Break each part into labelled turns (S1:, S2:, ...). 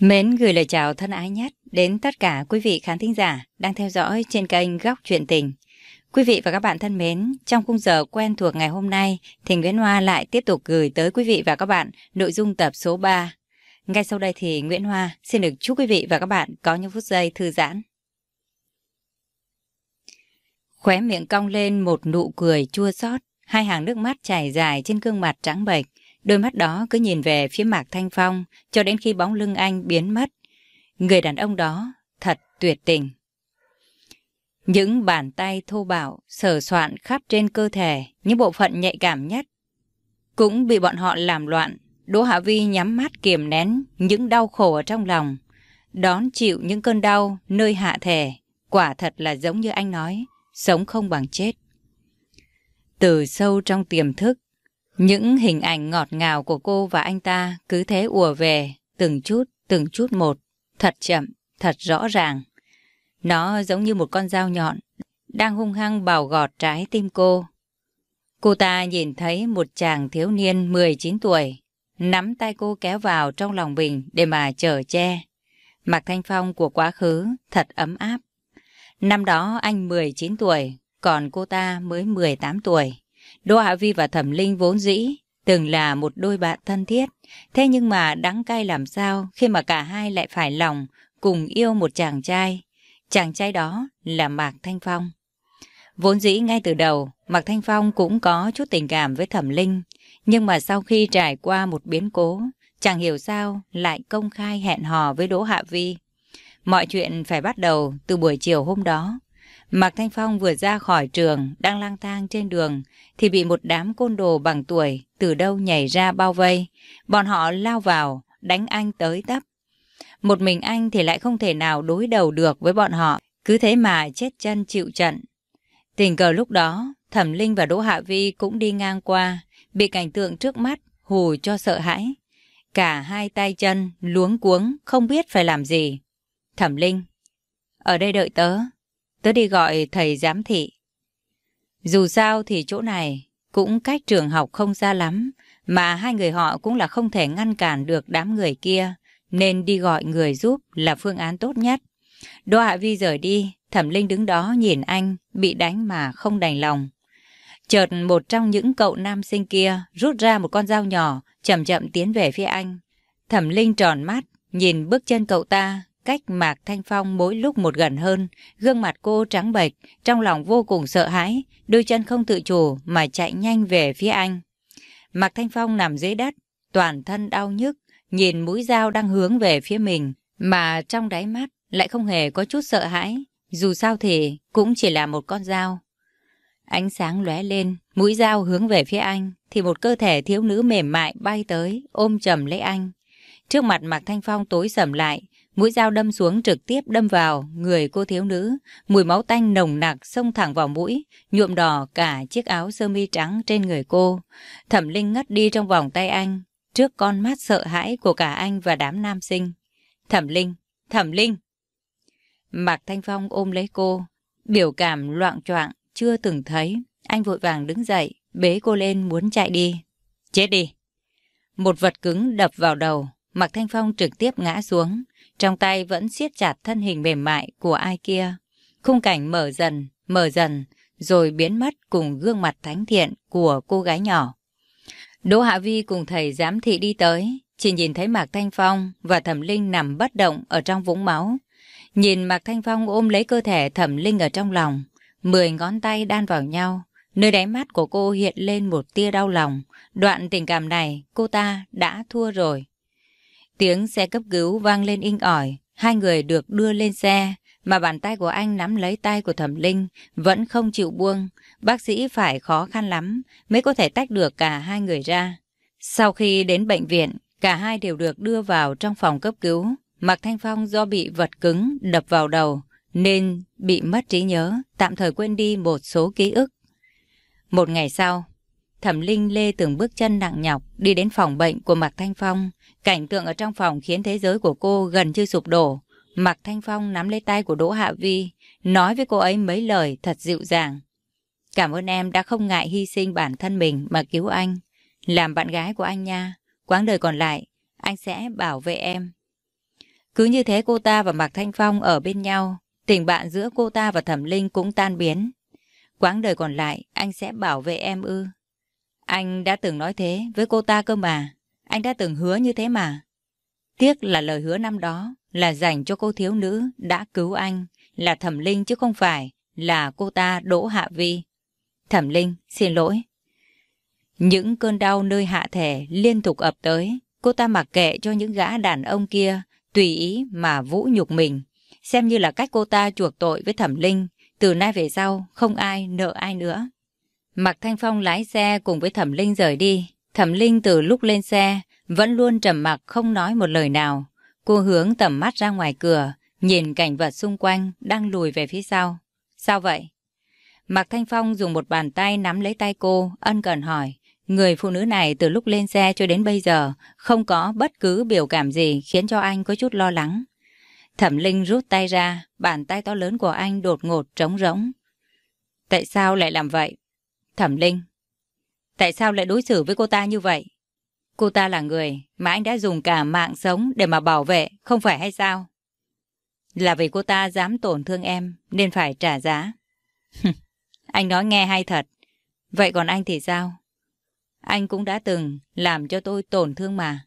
S1: Mến gửi lời chào thân ái nhất đến tất cả quý vị khán thính giả đang theo dõi trên kênh Góc Chuyện Tình. Quý vị và các bạn thân mến, trong khung giờ quen thuộc ngày hôm nay thì Nguyễn Hoa lại tiếp tục gửi tới quý vị và các bạn nội dung tập số 3. Ngay sau đây thì Nguyễn Hoa xin được chúc quý vị và các bạn có những phút giây thư giãn. Khóe miệng cong lên một nụ cười chua xót, hai hàng nước mắt chảy dài trên gương mặt trắng bệch. Đôi mắt đó cứ nhìn về phía Mạc Thanh Phong cho đến khi bóng lưng anh biến mất. Người đàn ông đó thật tuyệt tình. Những bàn tay thô bạo sờ soạn khắp trên cơ thể, những bộ phận nhạy cảm nhất cũng bị bọn họ làm loạn. Đỗ Hạ Vi nhắm mắt kiềm nén những đau khổ ở trong lòng, đón chịu những cơn đau nơi hạ thể. Quả thật là giống như anh nói, sống không bằng chết. Từ sâu trong tiềm thức, những hình ảnh ngọt ngào của cô và anh ta cứ thế ùa về, từng chút, từng chút một, thật chậm, thật rõ ràng. Nó giống như một con dao nhọn, đang hung hăng bào gọt trái tim cô. Cô ta nhìn thấy một chàng thiếu niên 19 tuổi, nắm tay cô kéo vào trong lòng mình để mà chở che. Mạc Thanh Phong của quá khứ thật ấm áp. Năm đó anh 19 tuổi, còn cô ta mới 18 tuổi. Đỗ Hạ Vi và Thẩm Linh vốn dĩ từng là một đôi bạn thân thiết. Thế nhưng mà đắng cay làm sao khi mà cả hai lại phải lòng cùng yêu một chàng trai. Chàng trai đó là Mạc Thanh Phong. Vốn dĩ ngay từ đầu, Mạc Thanh Phong cũng có chút tình cảm với Thẩm Linh. Nhưng mà sau khi trải qua một biến cố, chẳng hiểu sao lại công khai hẹn hò với Đỗ Hạ Vi. Mọi chuyện phải bắt đầu từ buổi chiều hôm đó. Mạc Thanh Phong vừa ra khỏi trường, đang lang thang trên đường, thì bị một đám côn đồ bằng tuổi từ đâu nhảy ra bao vây. Bọn họ lao vào, đánh anh tới tấp. Một mình anh thì lại không thể nào đối đầu được với bọn họ, cứ thế mà chết chân chịu trận. Tình cờ lúc đó, Thẩm Linh và Đỗ Hạ Vi cũng đi ngang qua, bị cảnh tượng trước mắt hù cho sợ hãi. Cả hai tay chân luống cuống, không biết phải làm gì. Thẩm Linh, ở đây đợi tớ. Tớ đi gọi thầy giám thị. Dù sao thì chỗ này cũng cách trường học không xa lắm, mà hai người họ cũng là không thể ngăn cản được đám người kia, nên đi gọi người giúp là phương án tốt nhất. Đỗ Hạ Vi rời đi, Thẩm Linh đứng đó nhìn anh, bị đánh mà không đành lòng. Chợt một trong những cậu nam sinh kia rút ra một con dao nhỏ, chậm chậm tiến về phía anh. Thẩm Linh tròn mắt, nhìn bước chân cậu ta, cách Mạc Thanh Phong mỗi lúc một gần hơn, gương mặt cô trắng bệch, trong lòng vô cùng sợ hãi, đôi chân không tự chủ mà chạy nhanh về phía anh. Mạc Thanh Phong nằm dưới đất, toàn thân đau nhức, nhìn mũi dao đang hướng về phía mình, mà trong đáy mắt lại không hề có chút sợ hãi, dù sao thì cũng chỉ là một con dao. Ánh sáng lóe lên, mũi dao hướng về phía anh, thì một cơ thể thiếu nữ mềm mại bay tới, ôm chầm lấy anh. Trước mặt Mạc Thanh Phong tối sầm lại, Mũi dao đâm xuống trực tiếp đâm vào người cô thiếu nữ, mùi máu tanh nồng nặc xông thẳng vào mũi, nhuộm đỏ cả chiếc áo sơ mi trắng trên người cô. Thẩm Linh ngất đi trong vòng tay anh, trước con mắt sợ hãi của cả anh và đám nam sinh. Thẩm Linh, Thẩm Linh! Mạc Thanh Phong ôm lấy cô, biểu cảm loạn choạng chưa từng thấy. Anh vội vàng đứng dậy, bế cô lên muốn chạy đi. Chết đi! Một vật cứng đập vào đầu, Mạc Thanh Phong trực tiếp ngã xuống. Trong tay vẫn siết chặt thân hình mềm mại của ai kia. Khung cảnh mở dần, mở dần, rồi biến mất cùng gương mặt thánh thiện của cô gái nhỏ. Đỗ Hạ Vi cùng thầy giám thị đi tới, chỉ nhìn thấy Mạc Thanh Phong và Thẩm Linh nằm bất động ở trong vũng máu. Nhìn Mạc Thanh Phong ôm lấy cơ thể Thẩm Linh ở trong lòng, mười ngón tay đan vào nhau. Nơi đáy mắt của cô hiện lên một tia đau lòng. Đoạn tình cảm này cô ta đã thua rồi. Tiếng xe cấp cứu vang lên inh ỏi, hai người được đưa lên xe, mà bàn tay của anh nắm lấy tay của thẩm linh, vẫn không chịu buông. Bác sĩ phải khó khăn lắm mới có thể tách được cả hai người ra. Sau khi đến bệnh viện, cả hai đều được đưa vào trong phòng cấp cứu. Mạc Thanh Phong do bị vật cứng đập vào đầu, nên bị mất trí nhớ, tạm thời quên đi một số ký ức. Một ngày sau, Thẩm Linh lê từng bước chân nặng nhọc đi đến phòng bệnh của Mạc Thanh Phong. Cảnh tượng ở trong phòng khiến thế giới của cô gần như sụp đổ. Mạc Thanh Phong nắm lấy tay của Đỗ Hạ Vi, nói với cô ấy mấy lời thật dịu dàng. Cảm ơn em đã không ngại hy sinh bản thân mình mà cứu anh. Làm bạn gái của anh nha, quãng đời còn lại, anh sẽ bảo vệ em. Cứ như thế cô ta và Mạc Thanh Phong ở bên nhau, tình bạn giữa cô ta và Thẩm Linh cũng tan biến. Quãng đời còn lại, anh sẽ bảo vệ em ư. Anh đã từng nói thế với cô ta cơ mà. Anh đã từng hứa như thế mà. Tiếc là lời hứa năm đó là dành cho cô thiếu nữ đã cứu anh, là Thẩm Linh chứ không phải là cô ta Đỗ Hạ Vi. Thẩm Linh, xin lỗi. Những cơn đau nơi hạ thể liên tục ập tới, cô ta mặc kệ cho những gã đàn ông kia tùy ý mà vũ nhục mình, xem như là cách cô ta chuộc tội với Thẩm Linh, từ nay về sau không ai nợ ai nữa. Mạc Thanh Phong lái xe cùng với Thẩm Linh rời đi. Thẩm Linh từ lúc lên xe vẫn luôn trầm mặc không nói một lời nào. Cô hướng tầm mắt ra ngoài cửa, nhìn cảnh vật xung quanh đang lùi về phía sau. Sao vậy? Mạc Thanh Phong dùng một bàn tay nắm lấy tay cô, ân cần hỏi. Người phụ nữ này từ lúc lên xe cho đến bây giờ không có bất cứ biểu cảm gì khiến cho anh có chút lo lắng. Thẩm Linh rút tay ra, bàn tay to lớn của anh đột ngột trống rỗng. Tại sao lại làm vậy? Thẩm Linh. Tại sao lại đối xử với cô ta như vậy? Cô ta là người mà anh đã dùng cả mạng sống để mà bảo vệ, không phải hay sao? Là vì cô ta dám tổn thương em nên phải trả giá. anh nói nghe hay thật. Vậy còn anh thì sao? Anh cũng đã từng làm cho tôi tổn thương mà.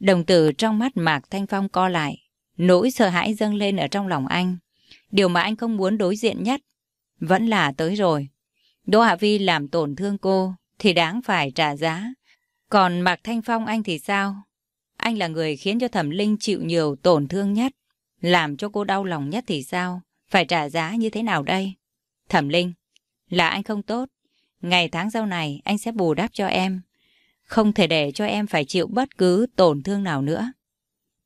S1: Đồng tử trong mắt Mạc Thanh Phong co lại. Nỗi sợ hãi dâng lên ở trong lòng anh. Điều mà anh không muốn đối diện nhất vẫn là tới rồi. Đỗ Hạ Vi làm tổn thương cô thì đáng phải trả giá. Còn Mạc Thanh Phong anh thì sao? Anh là người khiến cho Thẩm Linh chịu nhiều tổn thương nhất. Làm cho cô đau lòng nhất thì sao? Phải trả giá như thế nào đây? Thẩm Linh, là anh không tốt. Ngày tháng sau này anh sẽ bù đắp cho em. Không thể để cho em phải chịu bất cứ tổn thương nào nữa.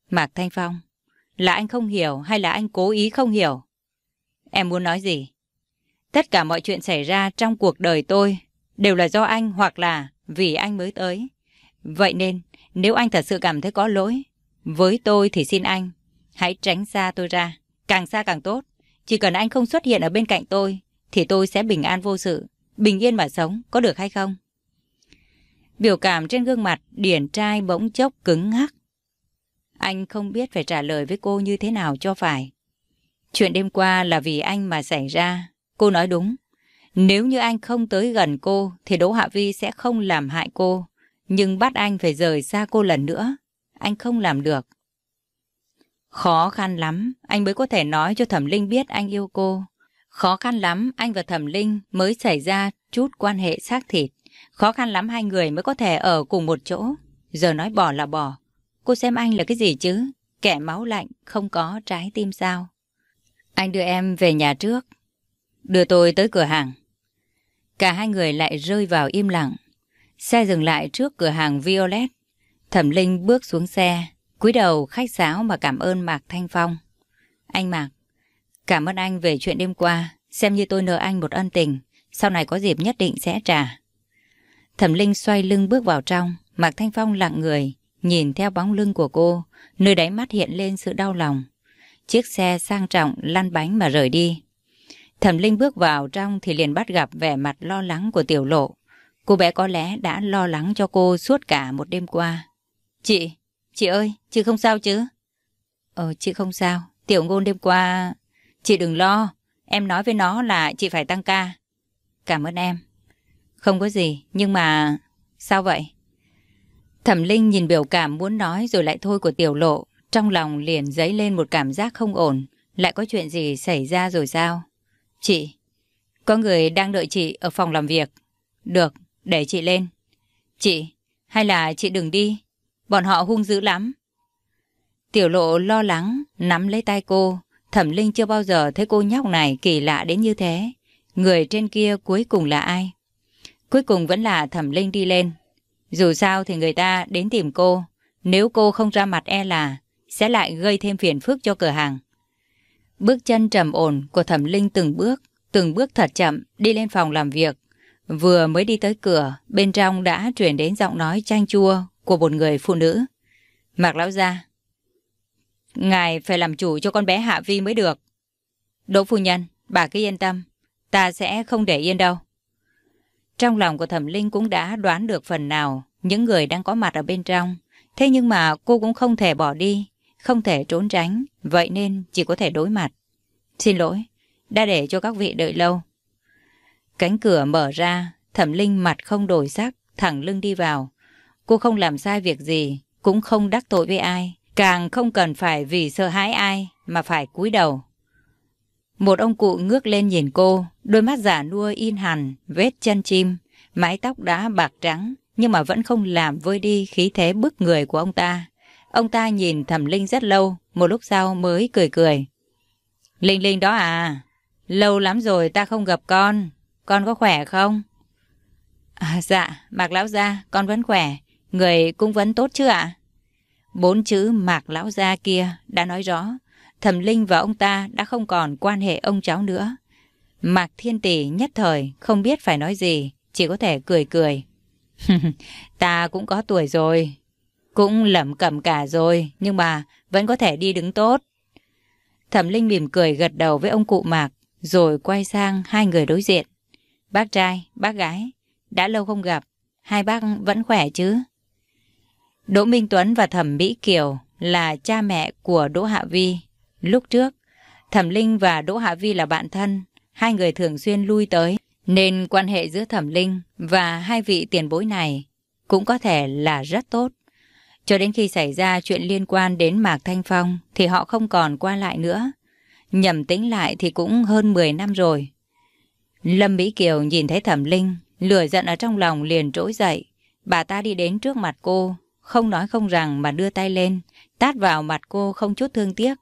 S1: Mạc Thanh Phong, là anh không hiểu hay là anh cố ý không hiểu? Em muốn nói gì? Tất cả mọi chuyện xảy ra trong cuộc đời tôi đều là do anh hoặc là vì anh mới tới. Vậy nên, nếu anh thật sự cảm thấy có lỗi, với tôi thì xin anh, hãy tránh xa tôi ra. Càng xa càng tốt. Chỉ cần anh không xuất hiện ở bên cạnh tôi, thì tôi sẽ bình an vô sự, bình yên mà sống, có được hay không? Biểu cảm trên gương mặt điển trai bỗng chốc cứng ngắc. Anh không biết phải trả lời với cô như thế nào cho phải. Chuyện đêm qua là vì anh mà xảy ra, Cô nói đúng. Nếu như anh không tới gần cô, thì Đỗ Hạ Vi sẽ không làm hại cô. Nhưng bắt anh phải rời xa cô lần nữa. Anh không làm được. Khó khăn lắm, anh mới có thể nói cho Thẩm Linh biết anh yêu cô. Khó khăn lắm, anh và Thẩm Linh mới xảy ra chút quan hệ xác thịt. Khó khăn lắm hai người mới có thể ở cùng một chỗ. Giờ nói bỏ là bỏ. Cô xem anh là cái gì chứ? Kẻ máu lạnh, không có trái tim sao? Anh đưa em về nhà trước, Đưa tôi tới cửa hàng. Cả hai người lại rơi vào im lặng. Xe dừng lại trước cửa hàng Violet. Thẩm Linh bước xuống xe, cúi đầu khách sáo mà cảm ơn Mạc Thanh Phong. Anh Mạc, cảm ơn anh về chuyện đêm qua, xem như tôi nợ anh một ân tình, sau này có dịp nhất định sẽ trả. Thẩm Linh xoay lưng bước vào trong, Mạc Thanh Phong lặng người, nhìn theo bóng lưng của cô, nơi đáy mắt hiện lên sự đau lòng. Chiếc xe sang trọng lăn bánh mà rời đi. Thẩm Linh bước vào trong thì liền bắt gặp vẻ mặt lo lắng của tiểu lộ. Cô bé có lẽ đã lo lắng cho cô suốt cả một đêm qua. Chị, chị ơi, chị không sao chứ? Ờ, chị không sao. Tiểu ngôn đêm qua... Chị đừng lo, em nói với nó là chị phải tăng ca. Cảm ơn em. Không có gì, nhưng mà... Sao vậy? Thẩm Linh nhìn biểu cảm muốn nói rồi lại thôi của tiểu lộ. Trong lòng liền dấy lên một cảm giác không ổn. Lại có chuyện gì xảy ra rồi sao? Chị, có người đang đợi chị ở phòng làm việc. Được, để chị lên. Chị, hay là chị đừng đi. Bọn họ hung dữ lắm. Tiểu lộ lo lắng, nắm lấy tay cô. Thẩm Linh chưa bao giờ thấy cô nhóc này kỳ lạ đến như thế. Người trên kia cuối cùng là ai? Cuối cùng vẫn là Thẩm Linh đi lên. Dù sao thì người ta đến tìm cô. Nếu cô không ra mặt e là sẽ lại gây thêm phiền phức cho cửa hàng. Bước chân trầm ổn của thẩm linh từng bước, từng bước thật chậm đi lên phòng làm việc. Vừa mới đi tới cửa, bên trong đã truyền đến giọng nói chanh chua của một người phụ nữ. Mạc lão gia, ngài phải làm chủ cho con bé Hạ Vi mới được. Đỗ phu nhân, bà cứ yên tâm, ta sẽ không để yên đâu. Trong lòng của thẩm linh cũng đã đoán được phần nào những người đang có mặt ở bên trong. Thế nhưng mà cô cũng không thể bỏ đi, không thể trốn tránh, vậy nên chỉ có thể đối mặt. Xin lỗi, đã để cho các vị đợi lâu. Cánh cửa mở ra, thẩm linh mặt không đổi sắc, thẳng lưng đi vào. Cô không làm sai việc gì, cũng không đắc tội với ai, càng không cần phải vì sợ hãi ai mà phải cúi đầu. Một ông cụ ngước lên nhìn cô, đôi mắt giả nua in hằn vết chân chim, mái tóc đã bạc trắng, nhưng mà vẫn không làm vơi đi khí thế bức người của ông ta. Ông ta nhìn thẩm linh rất lâu, một lúc sau mới cười cười. Linh Linh đó à, lâu lắm rồi ta không gặp con, con có khỏe không? À, dạ, Mạc Lão Gia, con vẫn khỏe, người cũng vẫn tốt chứ ạ? Bốn chữ Mạc Lão Gia kia đã nói rõ, Thẩm Linh và ông ta đã không còn quan hệ ông cháu nữa. Mạc Thiên Tỷ nhất thời không biết phải nói gì, chỉ có thể cười cười. ta cũng có tuổi rồi, cũng lẩm cẩm cả rồi, nhưng mà vẫn có thể đi đứng tốt. Thẩm Linh mỉm cười gật đầu với ông cụ Mạc, rồi quay sang hai người đối diện. Bác trai, bác gái, đã lâu không gặp, hai bác vẫn khỏe chứ? Đỗ Minh Tuấn và Thẩm Mỹ Kiều là cha mẹ của Đỗ Hạ Vi. Lúc trước, Thẩm Linh và Đỗ Hạ Vi là bạn thân, hai người thường xuyên lui tới, nên quan hệ giữa Thẩm Linh và hai vị tiền bối này cũng có thể là rất tốt. Cho đến khi xảy ra chuyện liên quan đến Mạc Thanh Phong thì họ không còn qua lại nữa. Nhầm tính lại thì cũng hơn 10 năm rồi. Lâm Mỹ Kiều nhìn thấy Thẩm Linh, lửa giận ở trong lòng liền trỗi dậy. Bà ta đi đến trước mặt cô, không nói không rằng mà đưa tay lên, tát vào mặt cô không chút thương tiếc.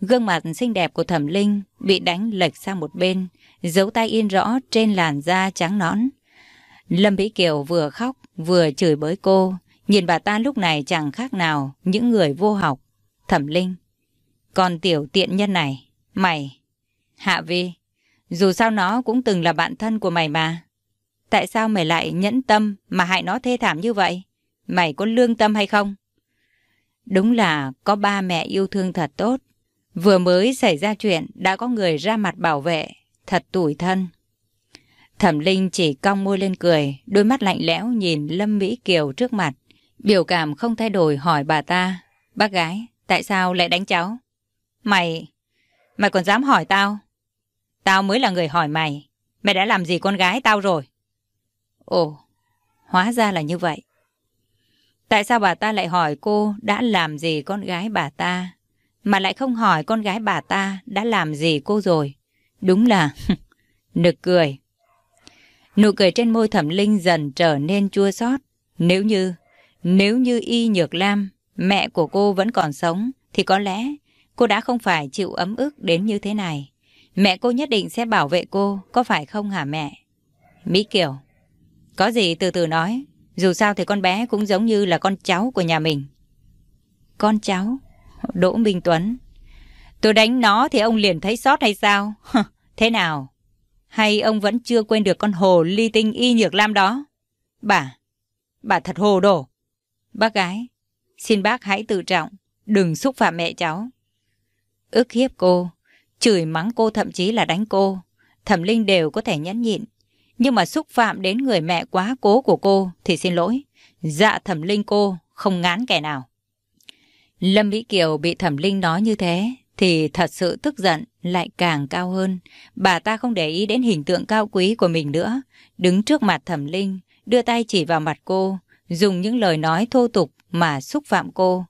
S1: Gương mặt xinh đẹp của Thẩm Linh bị đánh lệch sang một bên, dấu tay in rõ trên làn da trắng nõn. Lâm Mỹ Kiều vừa khóc vừa chửi bới cô, nhìn bà ta lúc này chẳng khác nào những người vô học. Thẩm Linh, còn tiểu tiện nhân này, mày, Hạ Vi, dù sao nó cũng từng là bạn thân của mày mà. Tại sao mày lại nhẫn tâm mà hại nó thê thảm như vậy? Mày có lương tâm hay không? Đúng là có ba mẹ yêu thương thật tốt. Vừa mới xảy ra chuyện đã có người ra mặt bảo vệ. Thật tủi thân. Thẩm Linh chỉ cong môi lên cười, đôi mắt lạnh lẽo nhìn Lâm Mỹ Kiều trước mặt. Biểu cảm không thay đổi hỏi bà ta. Bác gái, tại sao lại đánh cháu? Mày, mày còn dám hỏi tao? Tao mới là người hỏi mày. Mày đã làm gì con gái tao rồi? Ồ, hóa ra là như vậy. Tại sao bà ta lại hỏi cô đã làm gì con gái bà ta, mà lại không hỏi con gái bà ta đã làm gì cô rồi? Đúng là nực cười. Nụ cười trên môi thẩm linh dần trở nên chua xót. Nếu như, nếu như Y Nhược Lam, mẹ của cô vẫn còn sống, thì có lẽ cô đã không phải chịu ấm ức đến như thế này. Mẹ cô nhất định sẽ bảo vệ cô, có phải không hả mẹ? Mỹ Kiều, có gì từ từ nói, dù sao thì con bé cũng giống như là con cháu của nhà mình. Con cháu? Đỗ Minh Tuấn. Tôi đánh nó thì ông liền thấy sót hay sao? Thế nào? Hay ông vẫn chưa quên được con hồ ly tinh y nhược lam đó? Bà, bà thật hồ đồ. Bác gái, xin bác hãy tự trọng, đừng xúc phạm mẹ cháu. Ức hiếp cô, chửi mắng cô thậm chí là đánh cô, thẩm linh đều có thể nhẫn nhịn. Nhưng mà xúc phạm đến người mẹ quá cố của cô thì xin lỗi. Dạ thẩm linh cô không ngán kẻ nào. Lâm Mỹ Kiều bị thẩm linh nói như thế thì thật sự tức giận lại càng cao hơn. Bà ta không để ý đến hình tượng cao quý của mình nữa. Đứng trước mặt thẩm linh, đưa tay chỉ vào mặt cô, dùng những lời nói thô tục mà xúc phạm cô.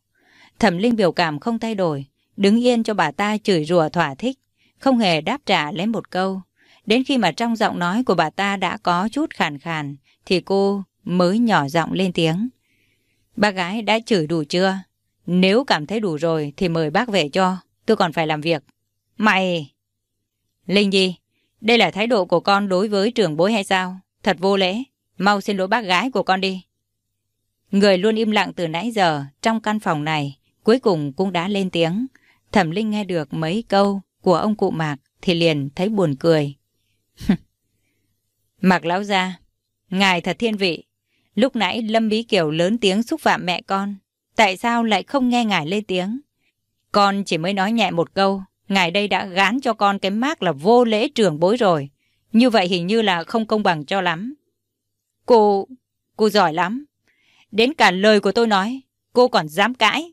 S1: Thẩm linh biểu cảm không thay đổi, đứng yên cho bà ta chửi rủa thỏa thích, không hề đáp trả lấy một câu. Đến khi mà trong giọng nói của bà ta đã có chút khàn khàn, thì cô mới nhỏ giọng lên tiếng. Bác gái đã chửi đủ chưa? Nếu cảm thấy đủ rồi thì mời bác về cho, tôi còn phải làm việc. Mày... Linh Nhi, đây là thái độ của con đối với trưởng bối hay sao? Thật vô lễ, mau xin lỗi bác gái của con đi. Người luôn im lặng từ nãy giờ trong căn phòng này, cuối cùng cũng đã lên tiếng. Thẩm Linh nghe được mấy câu của ông cụ Mạc thì liền thấy buồn cười. Mạc lão gia, ngài thật thiên vị. Lúc nãy Lâm Bí Kiều lớn tiếng xúc phạm mẹ con. Tại sao lại không nghe ngài lên tiếng? Con chỉ mới nói nhẹ một câu. Ngài đây đã gán cho con cái mác là vô lễ trưởng bối rồi. Như vậy hình như là không công bằng cho lắm. Cô... cô giỏi lắm. Đến cả lời của tôi nói, cô còn dám cãi.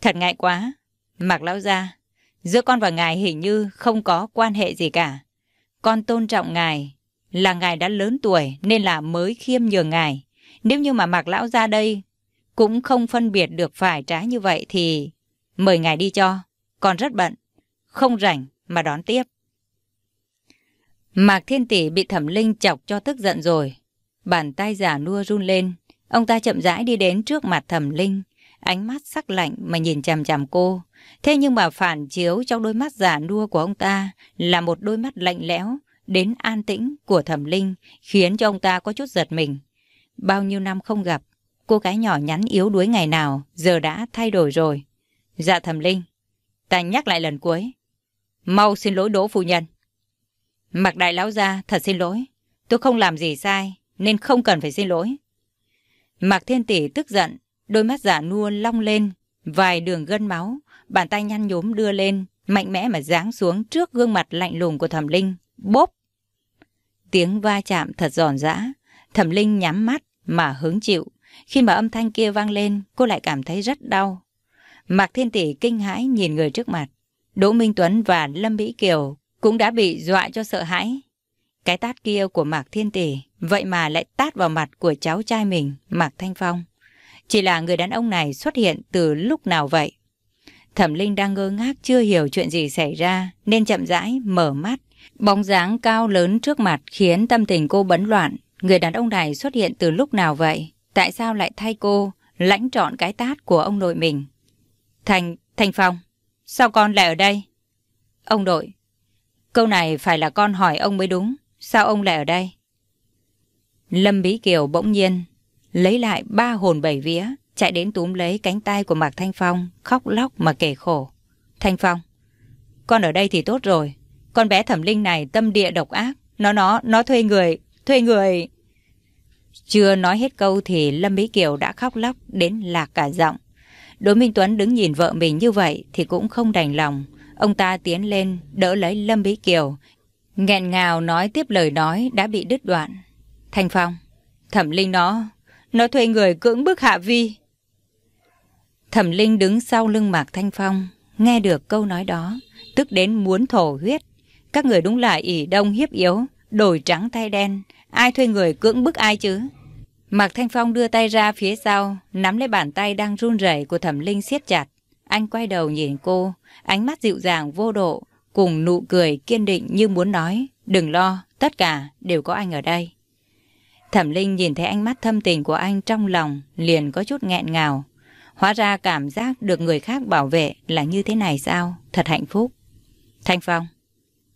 S1: Thật ngại quá. Mạc lão gia, giữa con và ngài hình như không có quan hệ gì cả. Con tôn trọng ngài, là ngài đã lớn tuổi nên là mới khiêm nhường ngài. Nếu như mà Mạc lão gia đây cũng không phân biệt được phải trái như vậy thì mời ngài đi cho. Con rất bận, không rảnh mà đón tiếp. Mạc Thiên Tỷ bị Thẩm Linh chọc cho tức giận rồi. Bàn tay giả nua run lên. Ông ta chậm rãi đi đến trước mặt Thẩm Linh. Ánh mắt sắc lạnh mà nhìn chằm chằm cô. Thế nhưng mà phản chiếu trong đôi mắt giả nua của ông ta là một đôi mắt lạnh lẽo đến an tĩnh của Thẩm Linh khiến cho ông ta có chút giật mình. Bao nhiêu năm không gặp, cô gái nhỏ nhắn yếu đuối ngày nào giờ đã thay đổi rồi. Dạ Thẩm Linh, ta nhắc lại lần cuối. Mau xin lỗi Đỗ Phu Nhân. Mặc đại lão gia, thật xin lỗi. Tôi không làm gì sai, nên không cần phải xin lỗi. Mạc Thiên Tỷ tức giận, đôi mắt giả nua long lên, vài đường gân máu, bàn tay nhăn nhúm đưa lên, mạnh mẽ mà giáng xuống trước gương mặt lạnh lùng của Thẩm Linh. Bốp! Tiếng va chạm thật giòn giã, Thẩm Linh nhắm mắt mà hứng chịu. Khi mà âm thanh kia vang lên, cô lại cảm thấy rất đau. Mạc Thiên Tỷ kinh hãi nhìn người trước mặt. Đỗ Minh Tuấn và Lâm Mỹ Kiều cũng đã bị dọa cho sợ hãi. Cái tát kia của Mạc Thiên Tỷ vậy mà lại tát vào mặt của cháu trai mình, Mạc Thanh Phong. Chỉ là người đàn ông này xuất hiện từ lúc nào vậy? Thẩm Linh đang ngơ ngác chưa hiểu chuyện gì xảy ra nên chậm rãi mở mắt. Bóng dáng cao lớn trước mặt khiến tâm tình cô bấn loạn. Người đàn ông này xuất hiện từ lúc nào vậy? Tại sao lại thay cô lãnh trọn cái tát của ông nội mình? Thành, Thành Phong, sao con lại ở đây? Ông nội, câu này phải là con hỏi ông mới đúng. Sao ông lại ở đây? Lâm Bí Kiều bỗng nhiên lấy lại ba hồn bảy vía, chạy đến túm lấy cánh tay của Mạc Thanh Phong, khóc lóc mà kể khổ. Thanh Phong, con ở đây thì tốt rồi. Con bé thẩm linh này tâm địa độc ác. Nó nó, nó thuê người, thuê người... Chưa nói hết câu thì Lâm Bí Kiều đã khóc lóc đến lạc cả giọng. Đỗ Minh Tuấn đứng nhìn vợ mình như vậy thì cũng không đành lòng. Ông ta tiến lên đỡ lấy Lâm Bí Kiều, nghẹn ngào nói tiếp lời nói đã bị đứt đoạn. Thanh Phong, Thẩm Linh nó, nó thuê người cưỡng bức Hạ Vi. Thẩm Linh đứng sau lưng Mạc Thanh Phong, nghe được câu nói đó, tức đến muốn thổ huyết. Các người đúng là ỉ đông hiếp yếu, đổi trắng tay đen, ai thuê người cưỡng bức ai chứ? Mạc Thanh Phong đưa tay ra phía sau, nắm lấy bàn tay đang run rẩy của Thẩm Linh siết chặt. Anh quay đầu nhìn cô, ánh mắt dịu dàng vô độ, cùng nụ cười kiên định như muốn nói, đừng lo, tất cả đều có anh ở đây. Thẩm Linh nhìn thấy ánh mắt thâm tình của anh trong lòng, liền có chút nghẹn ngào. Hóa ra cảm giác được người khác bảo vệ là như thế này sao? Thật hạnh phúc. Thanh Phong,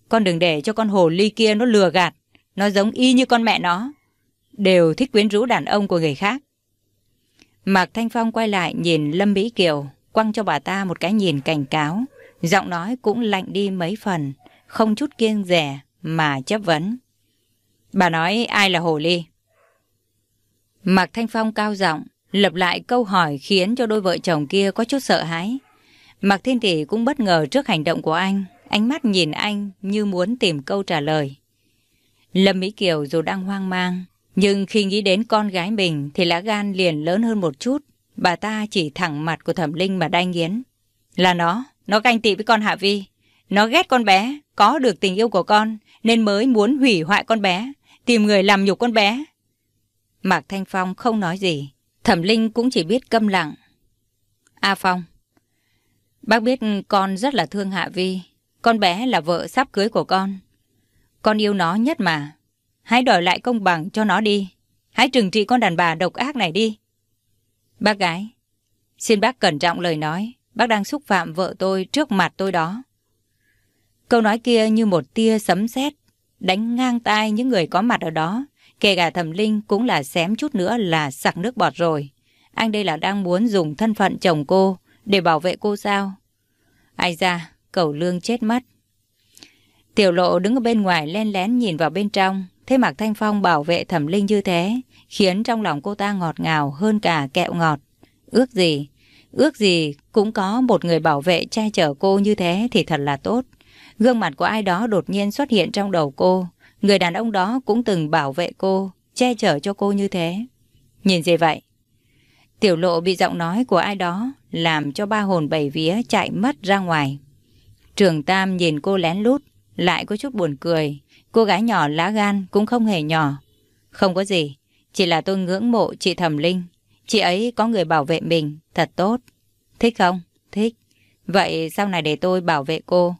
S1: con đừng để cho con hồ ly kia nó lừa gạt. Nó giống y như con mẹ nó. Đều thích quyến rũ đàn ông của người khác. Mạc Thanh Phong quay lại nhìn Lâm Mỹ Kiều, quăng cho bà ta một cái nhìn cảnh cáo. Giọng nói cũng lạnh đi mấy phần, không chút kiêng rẻ mà chấp vấn. Bà nói ai là hồ ly? Mạc Thanh Phong cao giọng lập lại câu hỏi khiến cho đôi vợ chồng kia có chút sợ hãi. Mạc Thiên Tỷ cũng bất ngờ trước hành động của anh, ánh mắt nhìn anh như muốn tìm câu trả lời. Lâm Mỹ Kiều dù đang hoang mang, nhưng khi nghĩ đến con gái mình thì lá gan liền lớn hơn một chút. Bà ta chỉ thẳng mặt của Thẩm Linh mà đai nghiến. Là nó, nó ganh tị với con Hạ Vi. Nó ghét con bé, có được tình yêu của con, nên mới muốn hủy hoại con bé, tìm người làm nhục con bé. Mạc Thanh Phong không nói gì. Thẩm Linh cũng chỉ biết câm lặng. A Phong, bác biết con rất là thương Hạ Vi. Con bé là vợ sắp cưới của con. Con yêu nó nhất mà. Hãy đòi lại công bằng cho nó đi. Hãy trừng trị con đàn bà độc ác này đi. Bác gái, xin bác cẩn trọng lời nói. Bác đang xúc phạm vợ tôi trước mặt tôi đó. Câu nói kia như một tia sấm sét đánh ngang tai những người có mặt ở đó. Kể cả thẩm linh cũng là xém chút nữa là sặc nước bọt rồi. Anh đây là đang muốn dùng thân phận chồng cô để bảo vệ cô sao? Ai ra, cầu lương chết mất. Tiểu lộ đứng ở bên ngoài len lén nhìn vào bên trong. Thế Mạc Thanh Phong bảo vệ thẩm linh như thế, khiến trong lòng cô ta ngọt ngào hơn cả kẹo ngọt. Ước gì, ước gì cũng có một người bảo vệ che chở cô như thế thì thật là tốt. Gương mặt của ai đó đột nhiên xuất hiện trong đầu cô. Người đàn ông đó cũng từng bảo vệ cô, che chở cho cô như thế. Nhìn gì vậy? Tiểu lộ bị giọng nói của ai đó làm cho ba hồn bảy vía chạy mất ra ngoài. Trường Tam nhìn cô lén lút, lại có chút buồn cười. Cô gái nhỏ lá gan cũng không hề nhỏ. Không có gì, chỉ là tôi ngưỡng mộ chị Thẩm Linh. Chị ấy có người bảo vệ mình, thật tốt. Thích không? Thích. Vậy sau này để tôi bảo vệ cô.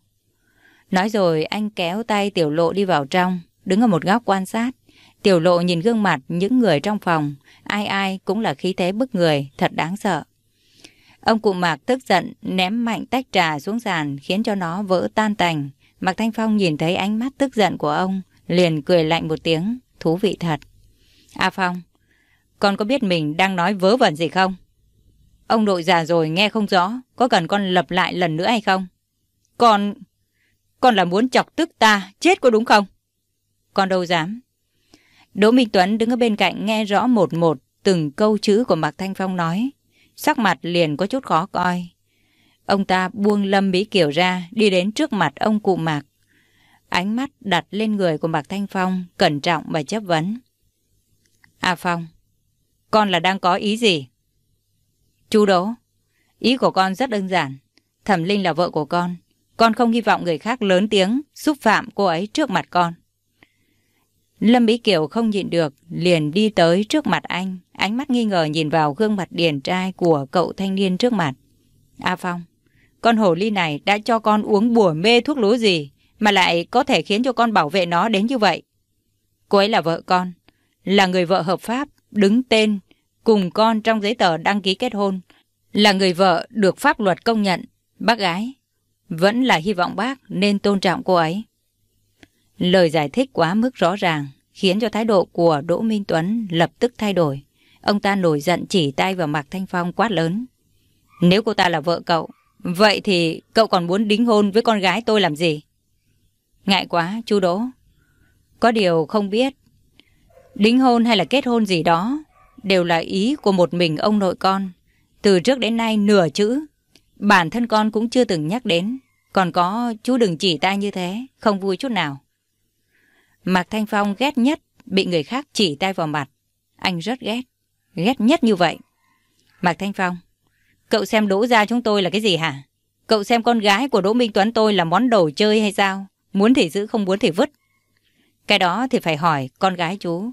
S1: Nói rồi anh kéo tay tiểu lộ đi vào trong, đứng ở một góc quan sát. Tiểu lộ nhìn gương mặt những người trong phòng, ai ai cũng là khí thế bức người, thật đáng sợ. Ông cụ Mạc tức giận ném mạnh tách trà xuống sàn khiến cho nó vỡ tan tành. Mạc Thanh Phong nhìn thấy ánh mắt tức giận của ông, liền cười lạnh một tiếng, thú vị thật. A Phong, con có biết mình đang nói vớ vẩn gì không? Ông nội già rồi nghe không rõ, có cần con lập lại lần nữa hay không? Con... con là muốn chọc tức ta, chết có đúng không? Con đâu dám. Đỗ Minh Tuấn đứng ở bên cạnh nghe rõ một một từng câu chữ của Mạc Thanh Phong nói. Sắc mặt liền có chút khó coi. Ông ta buông Lâm Mỹ Kiều ra, đi đến trước mặt ông cụ Mạc. Ánh mắt đặt lên người của Mạc Thanh Phong, cẩn trọng và chấp vấn. À Phong, con là đang có ý gì? Chú Đỗ, ý của con rất đơn giản. Thẩm Linh là vợ của con. Con không hy vọng người khác lớn tiếng, xúc phạm cô ấy trước mặt con. Lâm Bí Kiều không nhịn được, liền đi tới trước mặt anh, ánh mắt nghi ngờ nhìn vào gương mặt điển trai của cậu thanh niên trước mặt. A Phong, con hồ ly này đã cho con uống bùa mê thuốc lú gì mà lại có thể khiến cho con bảo vệ nó đến như vậy? Cô ấy là vợ con, là người vợ hợp pháp, đứng tên, cùng con trong giấy tờ đăng ký kết hôn, là người vợ được pháp luật công nhận, bác gái. Vẫn là hy vọng bác nên tôn trọng cô ấy. Lời giải thích quá mức rõ ràng, khiến cho thái độ của Đỗ Minh Tuấn lập tức thay đổi. Ông ta nổi giận chỉ tay vào Mạc Thanh Phong quát lớn. Nếu cô ta là vợ cậu, vậy thì cậu còn muốn đính hôn với con gái tôi làm gì? Ngại quá, chú Đỗ. Có điều không biết, đính hôn hay là kết hôn gì đó, đều là ý của một mình ông nội con. Từ trước đến nay nửa chữ, bản thân con cũng chưa từng nhắc đến. Còn có chú đừng chỉ tay như thế, không vui chút nào. Mạc Thanh Phong ghét nhất bị người khác chỉ tay vào mặt. Anh rất ghét, ghét nhất như vậy. Mạc Thanh Phong, cậu xem đỗ ra chúng tôi là cái gì hả? Cậu xem con gái của Đỗ Minh Tuấn tôi là món đồ chơi hay sao? Muốn thì giữ, không muốn thì vứt. Cái đó thì phải hỏi con gái chú.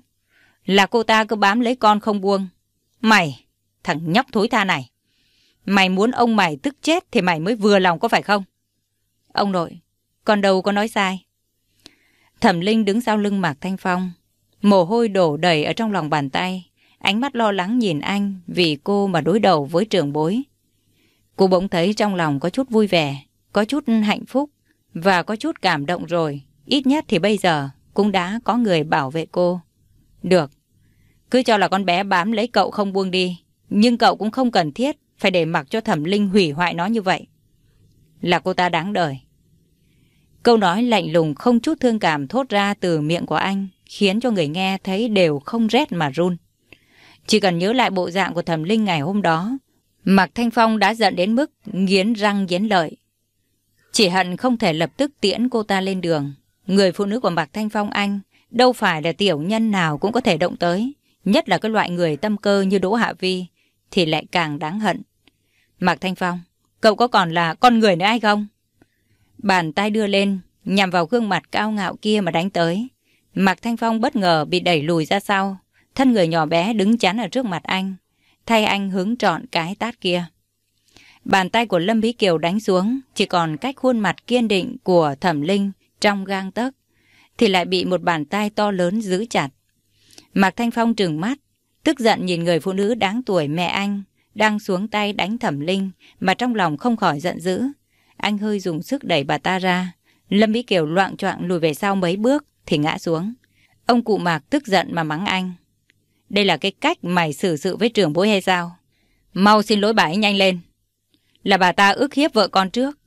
S1: Là cô ta cứ bám lấy con không buông. Mày, thằng nhóc thối tha này. Mày muốn ông mày tức chết thì mày mới vừa lòng có phải không? Ông nội, con đâu có nói sai. Thẩm Linh đứng sau lưng Mạc Thanh Phong. Mồ hôi đổ đầy ở trong lòng bàn tay. Ánh mắt lo lắng nhìn anh vì cô mà đối đầu với trường bối. Cô bỗng thấy trong lòng có chút vui vẻ, có chút hạnh phúc và có chút cảm động rồi. Ít nhất thì bây giờ cũng đã có người bảo vệ cô. Được, cứ cho là con bé bám lấy cậu không buông đi. Nhưng cậu cũng không cần thiết phải để mặc cho thẩm linh hủy hoại nó như vậy. Là cô ta đáng đời. Câu nói lạnh lùng không chút thương cảm thốt ra từ miệng của anh, khiến cho người nghe thấy đều không rét mà run. Chỉ cần nhớ lại bộ dạng của thẩm linh ngày hôm đó, Mạc Thanh Phong đã giận đến mức nghiến răng nghiến lợi. Chỉ hận không thể lập tức tiễn cô ta lên đường. Người phụ nữ của Mạc Thanh Phong anh đâu phải là tiểu nhân nào cũng có thể động tới, nhất là cái loại người tâm cơ như Đỗ Hạ Vi, thì lại càng đáng hận. Mạc Thanh Phong, cậu có còn là con người nữa hay không? Bàn tay đưa lên, nhằm vào gương mặt cao ngạo kia mà đánh tới. Mạc Thanh Phong bất ngờ bị đẩy lùi ra sau. Thân người nhỏ bé đứng chắn ở trước mặt anh. Thay anh hướng trọn cái tát kia. Bàn tay của Lâm Bí Kiều đánh xuống, chỉ còn cách khuôn mặt kiên định của Thẩm Linh trong gang tấc, thì lại bị một bàn tay to lớn giữ chặt. Mạc Thanh Phong trừng mắt, tức giận nhìn người phụ nữ đáng tuổi mẹ anh, đang xuống tay đánh Thẩm Linh, mà trong lòng không khỏi giận dữ. Anh hơi dùng sức đẩy bà ta ra. Lâm Mỹ Kiều loạn choạng lùi về sau mấy bước thì ngã xuống. Ông cụ Mạc tức giận mà mắng anh. Đây là cái cách mày xử sự với trưởng bối hay sao? Mau xin lỗi bà ấy nhanh lên. Là bà ta ước hiếp vợ con trước.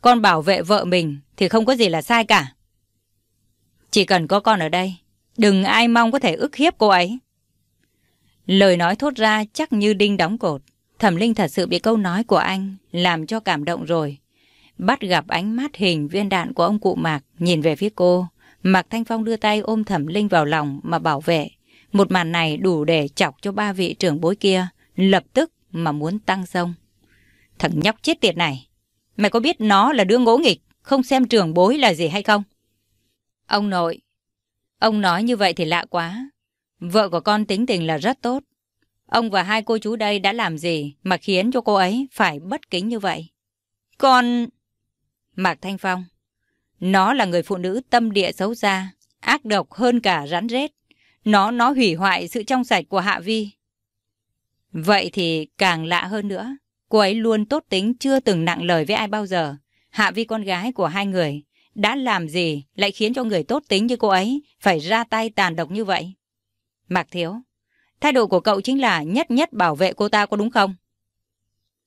S1: Con bảo vệ vợ mình thì không có gì là sai cả. Chỉ cần có con ở đây, đừng ai mong có thể ức hiếp cô ấy. Lời nói thốt ra chắc như đinh đóng cột. Thẩm Linh thật sự bị câu nói của anh làm cho cảm động rồi. Bắt gặp ánh mắt hình viên đạn của ông cụ Mạc nhìn về phía cô. Mạc Thanh Phong đưa tay ôm Thẩm Linh vào lòng mà bảo vệ. Một màn này đủ để chọc cho ba vị trưởng bối kia lập tức mà muốn tăng sông. Thằng nhóc chết tiệt này, mày có biết nó là đứa ngỗ nghịch, không xem trưởng bối là gì hay không? Ông nội, ông nói như vậy thì lạ quá. Vợ của con tính tình là rất tốt. Ông và hai cô chú đây đã làm gì mà khiến cho cô ấy phải bất kính như vậy? Con... Mạc Thanh Phong. Nó là người phụ nữ tâm địa xấu xa, ác độc hơn cả rắn rết. Nó nó hủy hoại sự trong sạch của Hạ Vi. Vậy thì càng lạ hơn nữa. Cô ấy luôn tốt tính chưa từng nặng lời với ai bao giờ. Hạ Vi con gái của hai người đã làm gì lại khiến cho người tốt tính như cô ấy phải ra tay tàn độc như vậy? Mạc Thiếu, thái độ của cậu chính là nhất nhất bảo vệ cô ta có đúng không?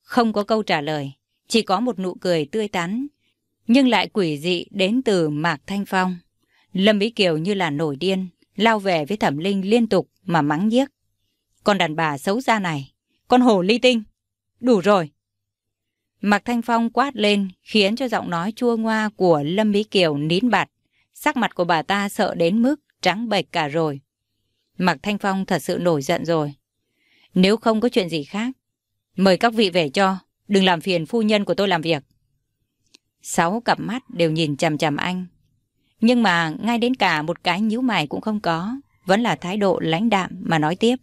S1: Không có câu trả lời, chỉ có một nụ cười tươi tắn, nhưng lại quỷ dị đến từ Mạc Thanh Phong. Lâm Mỹ Kiều như là nổi điên, lao về với Thẩm Linh liên tục mà mắng nhiếc. Con đàn bà xấu xa này, con hồ ly tinh, đủ rồi. Mạc Thanh Phong quát lên khiến cho giọng nói chua ngoa của Lâm Mỹ Kiều nín bặt. Sắc mặt của bà ta sợ đến mức trắng bệch cả rồi. Mạc Thanh Phong thật sự nổi giận rồi. Nếu không có chuyện gì khác, mời các vị về cho, đừng làm phiền phu nhân của tôi làm việc. Sáu cặp mắt đều nhìn chằm chằm anh. Nhưng mà ngay đến cả một cái nhíu mày cũng không có, vẫn là thái độ lãnh đạm mà nói tiếp.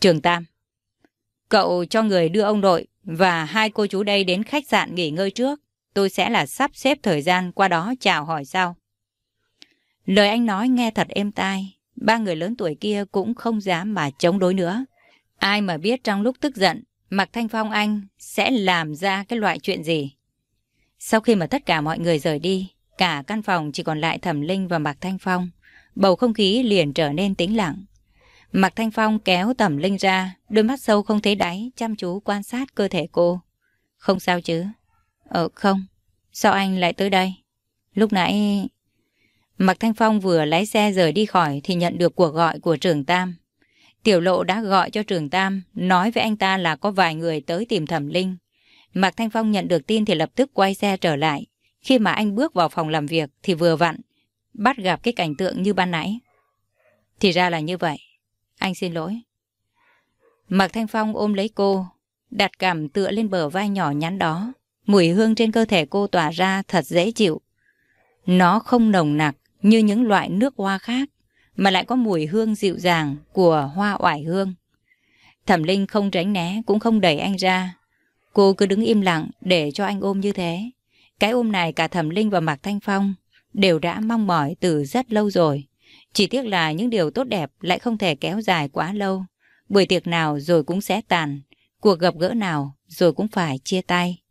S1: Trường Tam, cậu cho người đưa ông đội và hai cô chú đây đến khách sạn nghỉ ngơi trước. Tôi sẽ là sắp xếp thời gian qua đó chào hỏi sau. Lời anh nói nghe thật êm tai, ba người lớn tuổi kia cũng không dám mà chống đối nữa. Ai mà biết trong lúc tức giận, Mạc Thanh Phong anh sẽ làm ra cái loại chuyện gì. Sau khi mà tất cả mọi người rời đi, cả căn phòng chỉ còn lại Thẩm Linh và Mạc Thanh Phong. Bầu không khí liền trở nên tĩnh lặng. Mạc Thanh Phong kéo Thẩm Linh ra, đôi mắt sâu không thấy đáy, chăm chú quan sát cơ thể cô. Không sao chứ? Ờ không, sao anh lại tới đây? Lúc nãy... Mạc Thanh Phong vừa lái xe rời đi khỏi thì nhận được cuộc gọi của trường Tam. Tiểu lộ đã gọi cho trường Tam, nói với anh ta là có vài người tới tìm Thẩm Linh. Mạc Thanh Phong nhận được tin thì lập tức quay xe trở lại. Khi mà anh bước vào phòng làm việc thì vừa vặn, bắt gặp cái cảnh tượng như ban nãy. Thì ra là như vậy. Anh xin lỗi. Mạc Thanh Phong ôm lấy cô, đặt cằm tựa lên bờ vai nhỏ nhắn đó. Mùi hương trên cơ thể cô tỏa ra thật dễ chịu. Nó không nồng nặc như những loại nước hoa khác, mà lại có mùi hương dịu dàng của hoa oải hương. Thẩm Linh không tránh né, cũng không đẩy anh ra. Cô cứ đứng im lặng để cho anh ôm như thế. Cái ôm này cả Thẩm Linh và Mạc Thanh Phong đều đã mong mỏi từ rất lâu rồi. Chỉ tiếc là những điều tốt đẹp lại không thể kéo dài quá lâu. Buổi tiệc nào rồi cũng sẽ tàn. Cuộc gặp gỡ nào rồi cũng phải chia tay.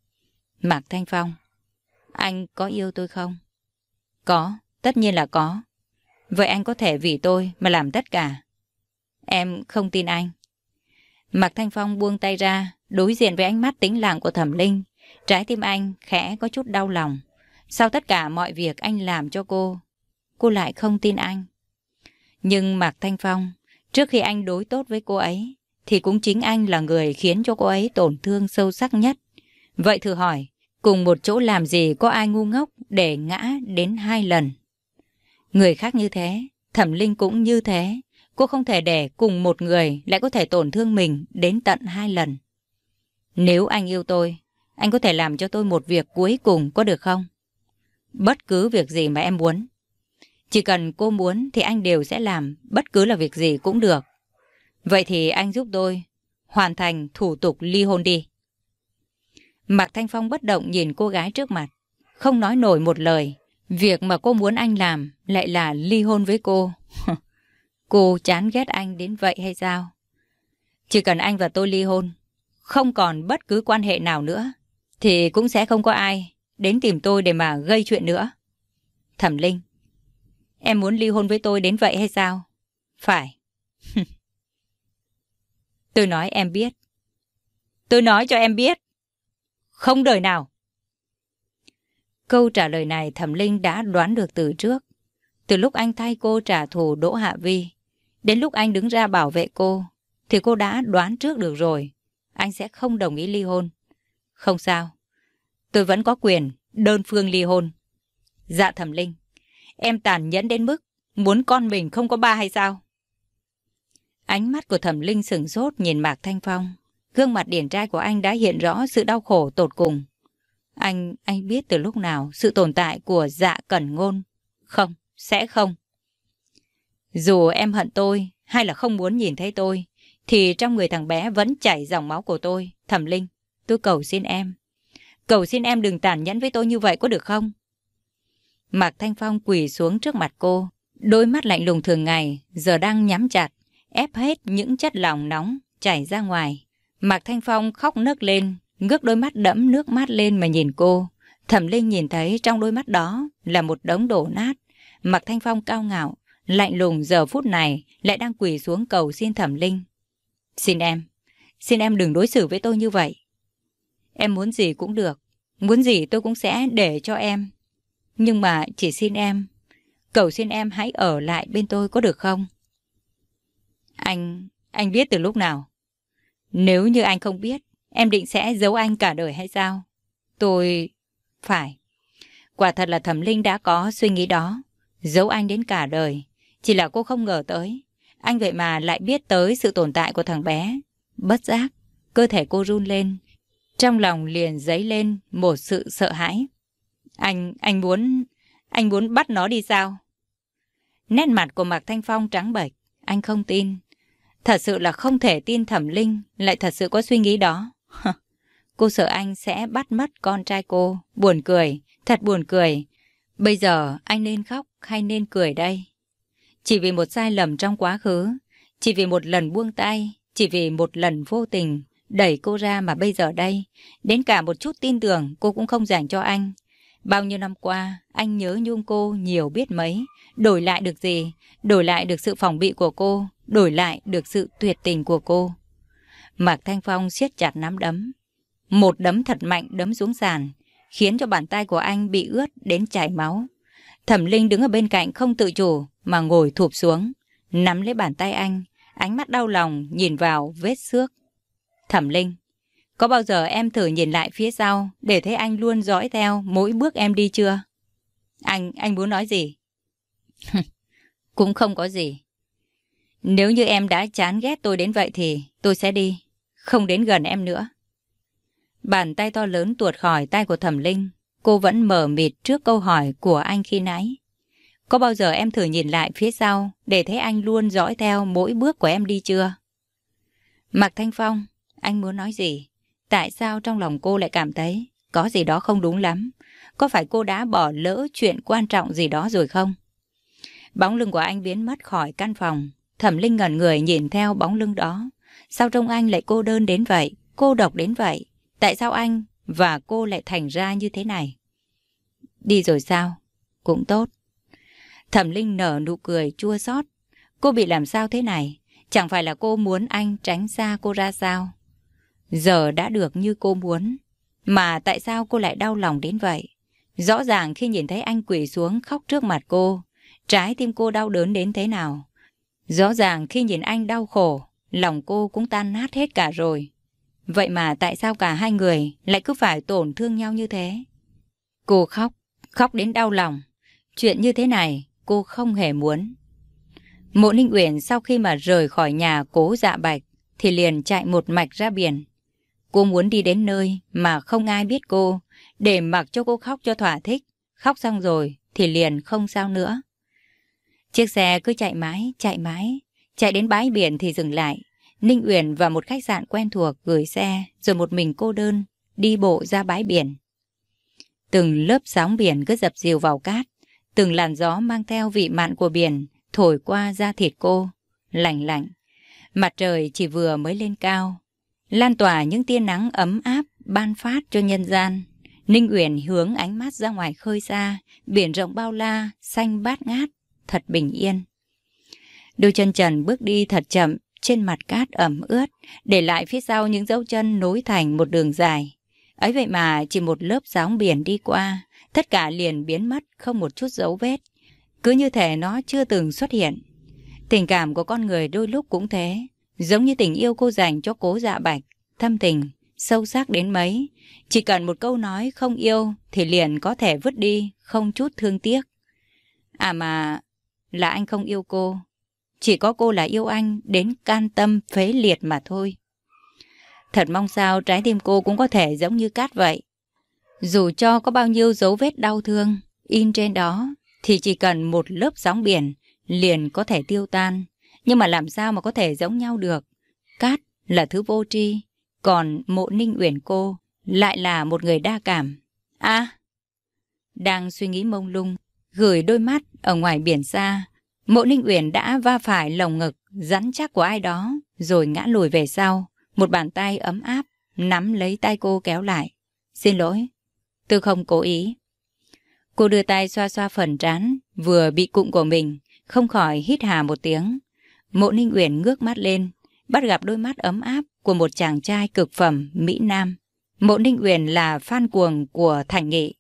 S1: Mạc Thanh Phong, anh có yêu tôi không? Có, tất nhiên là có. Vậy anh có thể vì tôi mà làm tất cả. Em không tin anh. Mạc Thanh Phong buông tay ra, đối diện với ánh mắt tĩnh lặng của Thẩm Linh. Trái tim anh khẽ có chút đau lòng. Sau tất cả mọi việc anh làm cho cô, cô lại không tin anh. Nhưng Mạc Thanh Phong, trước khi anh đối tốt với cô ấy, thì cũng chính anh là người khiến cho cô ấy tổn thương sâu sắc nhất. Vậy thử hỏi, cùng một chỗ làm gì có ai ngu ngốc để ngã đến hai lần? Người khác như thế, Thẩm Linh cũng như thế. Cô không thể để cùng một người lại có thể tổn thương mình đến tận hai lần. Nếu anh yêu tôi, anh có thể làm cho tôi một việc cuối cùng có được không? Bất cứ việc gì mà em muốn. Chỉ cần cô muốn thì anh đều sẽ làm, bất cứ là việc gì cũng được. Vậy thì anh giúp tôi hoàn thành thủ tục ly hôn đi. Mạc Thanh Phong bất động nhìn cô gái trước mặt, không nói nổi một lời. Việc mà cô muốn anh làm lại là ly hôn với cô. cô chán ghét anh đến vậy hay sao? Chỉ cần anh và tôi ly hôn, không còn bất cứ quan hệ nào nữa, thì cũng sẽ không có ai đến tìm tôi để mà gây chuyện nữa. Thẩm Linh, Em muốn ly hôn với tôi đến vậy hay sao? Phải. tôi nói em biết. Tôi nói cho em biết. Không đời nào. Câu trả lời này Thẩm Linh đã đoán được từ trước. Từ lúc anh thay cô trả thù Đỗ Hạ Vi, đến lúc anh đứng ra bảo vệ cô, thì cô đã đoán trước được rồi. Anh sẽ không đồng ý ly hôn. Không sao. Tôi vẫn có quyền đơn phương ly hôn. Dạ Thẩm Linh. Em tàn nhẫn đến mức muốn con mình không có ba hay sao? Ánh mắt của thẩm linh sừng sốt nhìn Mạc Thanh Phong. gương mặt điển trai của anh đã hiện rõ sự đau khổ tột cùng. Anh, anh biết từ lúc nào sự tồn tại của dạ cẩn ngôn. Không, sẽ không. Dù em hận tôi hay là không muốn nhìn thấy tôi, thì trong người thằng bé vẫn chảy dòng máu của tôi. Thẩm Linh, tôi cầu xin em. Cầu xin em đừng tàn nhẫn với tôi như vậy có được không? Mạc Thanh Phong quỳ xuống trước mặt cô, đôi mắt lạnh lùng thường ngày, giờ đang nhắm chặt, ép hết những chất lòng nóng chảy ra ngoài. Mạc Thanh Phong khóc nức lên, ngước đôi mắt đẫm nước mắt lên mà nhìn cô. Thẩm Linh nhìn thấy trong đôi mắt đó là một đống đổ nát. Mạc Thanh Phong cao ngạo, lạnh lùng giờ phút này lại đang quỳ xuống cầu xin Thẩm Linh. Xin em, xin em đừng đối xử với tôi như vậy. Em muốn gì cũng được, muốn gì tôi cũng sẽ để cho em. Nhưng mà chỉ xin em, cầu xin em hãy ở lại bên tôi có được không? Anh, anh biết từ lúc nào? Nếu như anh không biết, em định sẽ giấu anh cả đời hay sao? Tôi... Phải. Quả thật là thẩm linh đã có suy nghĩ đó. Giấu anh đến cả đời. Chỉ là cô không ngờ tới. Anh vậy mà lại biết tới sự tồn tại của thằng bé. Bất giác, cơ thể cô run lên. Trong lòng liền dấy lên một sự sợ hãi. Anh, anh muốn... Anh muốn bắt nó đi sao? Nét mặt của Mạc Thanh Phong trắng bệch. Anh không tin. Thật sự là không thể tin Thẩm Linh lại thật sự có suy nghĩ đó. cô sợ anh sẽ bắt mất con trai cô. Buồn cười, thật buồn cười. Bây giờ anh nên khóc hay nên cười đây? Chỉ vì một sai lầm trong quá khứ, chỉ vì một lần buông tay, chỉ vì một lần vô tình đẩy cô ra mà bây giờ đây, đến cả một chút tin tưởng cô cũng không dành cho anh. Bao nhiêu năm qua, anh nhớ nhung cô nhiều biết mấy, đổi lại được gì? Đổi lại được sự phòng bị của cô, đổi lại được sự tuyệt tình của cô. Mạc Thanh Phong siết chặt nắm đấm. Một đấm thật mạnh đấm xuống sàn, khiến cho bàn tay của anh bị ướt đến chảy máu. Thẩm Linh đứng ở bên cạnh không tự chủ mà ngồi thụp xuống, nắm lấy bàn tay anh, ánh mắt đau lòng nhìn vào vết xước. Thẩm Linh, có bao giờ em thử nhìn lại phía sau để thấy anh luôn dõi theo mỗi bước em đi chưa? Anh, anh muốn nói gì? Cũng không có gì. Nếu như em đã chán ghét tôi đến vậy thì tôi sẽ đi, không đến gần em nữa. Bàn tay to lớn tuột khỏi tay của thẩm linh, cô vẫn mở mịt trước câu hỏi của anh khi nãy. Có bao giờ em thử nhìn lại phía sau để thấy anh luôn dõi theo mỗi bước của em đi chưa? Mạc Thanh Phong, anh muốn nói gì? Tại sao trong lòng cô lại cảm thấy có gì đó không đúng lắm? Có phải cô đã bỏ lỡ chuyện quan trọng gì đó rồi không? Bóng lưng của anh biến mất khỏi căn phòng. Thẩm Linh ngẩn người nhìn theo bóng lưng đó. Sao trông anh lại cô đơn đến vậy? Cô độc đến vậy? Tại sao anh và cô lại thành ra như thế này? Đi rồi sao? Cũng tốt. Thẩm Linh nở nụ cười chua xót. Cô bị làm sao thế này? Chẳng phải là cô muốn anh tránh xa cô ra sao? Giờ đã được như cô muốn. Mà tại sao cô lại đau lòng đến vậy? Rõ ràng khi nhìn thấy anh quỳ xuống khóc trước mặt cô, trái tim cô đau đớn đến thế nào. Rõ ràng khi nhìn anh đau khổ, lòng cô cũng tan nát hết cả rồi. Vậy mà tại sao cả hai người lại cứ phải tổn thương nhau như thế? Cô khóc, khóc đến đau lòng. Chuyện như thế này cô không hề muốn. Mộ Ninh Uyển sau khi mà rời khỏi nhà cố dạ bạch thì liền chạy một mạch ra biển. Cô muốn đi đến nơi mà không ai biết cô để mặc cho cô khóc cho thỏa thích. Khóc xong rồi thì liền không sao nữa. Chiếc xe cứ chạy mãi, chạy mãi. Chạy đến bãi biển thì dừng lại. Ninh Uyển và một khách sạn quen thuộc gửi xe rồi một mình cô đơn đi bộ ra bãi biển. Từng lớp sóng biển cứ dập dìu vào cát. Từng làn gió mang theo vị mặn của biển thổi qua da thịt cô, lạnh lạnh. Mặt trời chỉ vừa mới lên cao, lan tỏa những tia nắng ấm áp ban phát cho nhân gian. Ninh Uyển hướng ánh mắt ra ngoài khơi xa, biển rộng bao la, xanh bát ngát, thật bình yên. Đôi chân trần bước đi thật chậm trên mặt cát ẩm ướt, để lại phía sau những dấu chân nối thành một đường dài. Ấy vậy mà chỉ một lớp sóng biển đi qua, tất cả liền biến mất không một chút dấu vết. Cứ như thể nó chưa từng xuất hiện. Tình cảm của con người đôi lúc cũng thế, giống như tình yêu cô dành cho cố dạ bạch, thâm tình, sâu sắc đến mấy. Chỉ cần một câu nói không yêu thì liền có thể vứt đi, không chút thương tiếc. À mà, là anh không yêu cô. Chỉ có cô là yêu anh đến can tâm phế liệt mà thôi. Thật mong sao trái tim cô cũng có thể giống như cát vậy. Dù cho có bao nhiêu dấu vết đau thương in trên đó, thì chỉ cần một lớp sóng biển liền có thể tiêu tan. Nhưng mà làm sao mà có thể giống nhau được? Cát là thứ vô tri, còn mộ ninh uyển cô lại là một người đa cảm. À, đang suy nghĩ mông lung, gửi đôi mắt ở ngoài biển xa, mộ ninh uyển đã va phải lồng ngực rắn chắc của ai đó, rồi ngã lùi về sau. Một bàn tay ấm áp nắm lấy tay cô kéo lại. Xin lỗi, tôi không cố ý. Cô đưa tay xoa xoa phần trán, vừa bị cụng của mình, không khỏi hít hà một tiếng. Mộ Ninh Uyển ngước mắt lên, bắt gặp đôi mắt ấm áp của một chàng trai cực phẩm Mỹ Nam. Mộ Ninh Uyển là fan cuồng của Thành Nghị.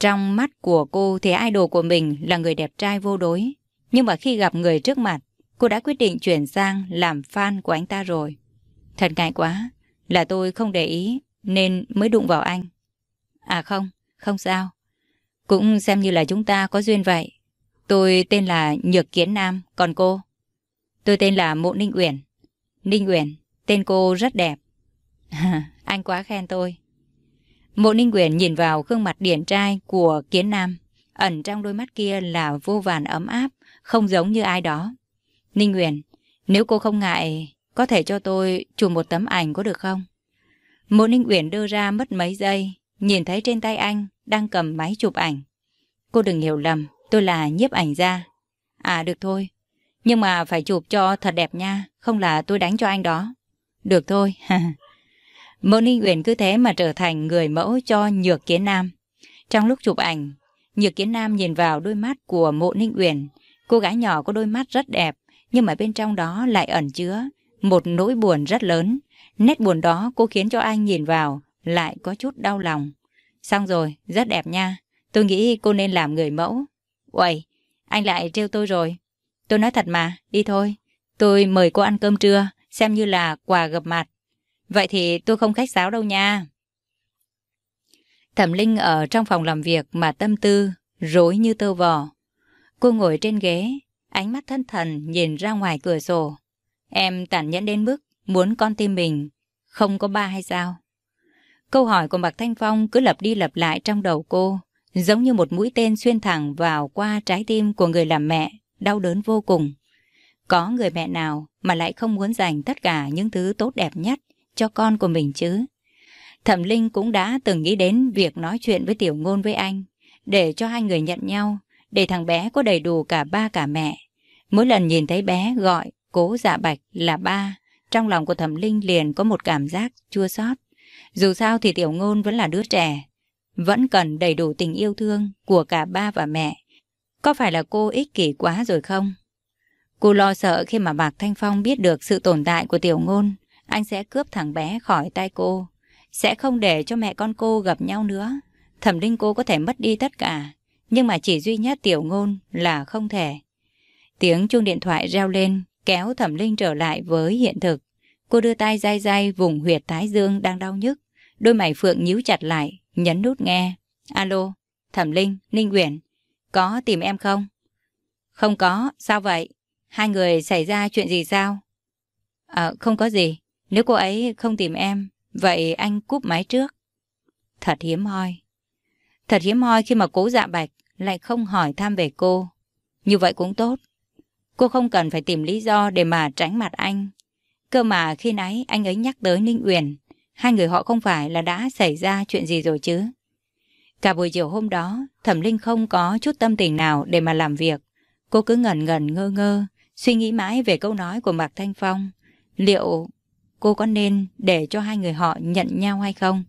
S1: Trong mắt của cô thì idol của mình là người đẹp trai vô đối. Nhưng mà khi gặp người trước mặt, cô đã quyết định chuyển sang làm fan của anh ta rồi. Thật ngại quá, là tôi không để ý nên mới đụng vào anh. À không, không sao. Cũng xem như là chúng ta có duyên vậy. Tôi tên là Nhược Kiến Nam, còn cô? Tôi tên là Mộ Ninh Uyển. Ninh Uyển, tên cô rất đẹp. anh quá khen tôi. Mộ Ninh Uyển nhìn vào gương mặt điển trai của Kiến Nam. Ẩn trong đôi mắt kia là vô vàn ấm áp, không giống như ai đó. Ninh Uyển, nếu cô không ngại, có thể cho tôi chụp một tấm ảnh có được không? Mộ Ninh Uyển đưa ra mất mấy giây, nhìn thấy trên tay anh đang cầm máy chụp ảnh. Cô đừng hiểu lầm, tôi là nhiếp ảnh gia. À được thôi, nhưng mà phải chụp cho thật đẹp nha, không là tôi đánh cho anh đó. Được thôi. Mộ Ninh Uyển cứ thế mà trở thành người mẫu cho Nhược Kiến Nam. Trong lúc chụp ảnh, Nhược Kiến Nam nhìn vào đôi mắt của Mộ Ninh Uyển. Cô gái nhỏ có đôi mắt rất đẹp, nhưng mà bên trong đó lại ẩn chứa một nỗi buồn rất lớn. Nét buồn đó cô khiến cho anh nhìn vào lại có chút đau lòng. Xong rồi, rất đẹp nha. Tôi nghĩ cô nên làm người mẫu. Uầy, anh lại trêu tôi rồi. Tôi nói thật mà, đi thôi. Tôi mời cô ăn cơm trưa, xem như là quà gặp mặt. Vậy thì tôi không khách sáo đâu nha. Thẩm Linh ở trong phòng làm việc mà tâm tư, rối như tơ vò. Cô ngồi trên ghế, ánh mắt thân thần nhìn ra ngoài cửa sổ. Em tàn nhẫn đến mức muốn con tim mình không có ba hay sao? Câu hỏi của Mạc Thanh Phong cứ lặp đi lặp lại trong đầu cô, giống như một mũi tên xuyên thẳng vào qua trái tim của người làm mẹ, đau đớn vô cùng. Có người mẹ nào mà lại không muốn dành tất cả những thứ tốt đẹp nhất cho con của mình chứ? Thẩm Linh cũng đã từng nghĩ đến việc nói chuyện với Tiểu Ngôn với anh, để cho hai người nhận nhau, để thằng bé có đầy đủ cả ba cả mẹ. Mỗi lần nhìn thấy bé gọi cố dạ bạch là ba, trong lòng của Thẩm Linh liền có một cảm giác chua xót. Dù sao thì Tiểu Ngôn vẫn là đứa trẻ, vẫn cần đầy đủ tình yêu thương của cả ba và mẹ. Có phải là cô ích kỷ quá rồi không? Cô lo sợ khi mà Mạc Thanh Phong biết được sự tồn tại của Tiểu Ngôn, anh sẽ cướp thằng bé khỏi tay cô, sẽ không để cho mẹ con cô gặp nhau nữa. Thẩm Linh cô có thể mất đi tất cả, nhưng mà chỉ duy nhất Tiểu Ngôn là không thể. Tiếng chuông điện thoại reo lên, kéo Thẩm Linh trở lại với hiện thực. Cô đưa tay dai dai vùng huyệt thái dương đang đau nhức. Đôi mày phượng nhíu chặt lại, nhấn nút nghe. Alo, Thẩm Linh, Ninh Uyển, có tìm em không? Không có, sao vậy? Hai người xảy ra chuyện gì sao? À, không có gì. Nếu cô ấy không tìm em, vậy anh cúp máy trước. Thật hiếm hoi. Thật hiếm hoi khi mà cố dạ bạch lại không hỏi thăm về cô. Như vậy cũng tốt. Cô không cần phải tìm lý do để mà tránh mặt anh. Cơ mà khi nãy anh ấy nhắc tới Ninh Uyển, hai người họ không phải là đã xảy ra chuyện gì rồi chứ. Cả buổi chiều hôm đó, Thẩm Linh không có chút tâm tình nào để mà làm việc. Cô cứ ngẩn ngẩn ngơ ngơ, suy nghĩ mãi về câu nói của Mạc Thanh Phong. Liệu cô có nên để cho hai người họ nhận nhau hay không?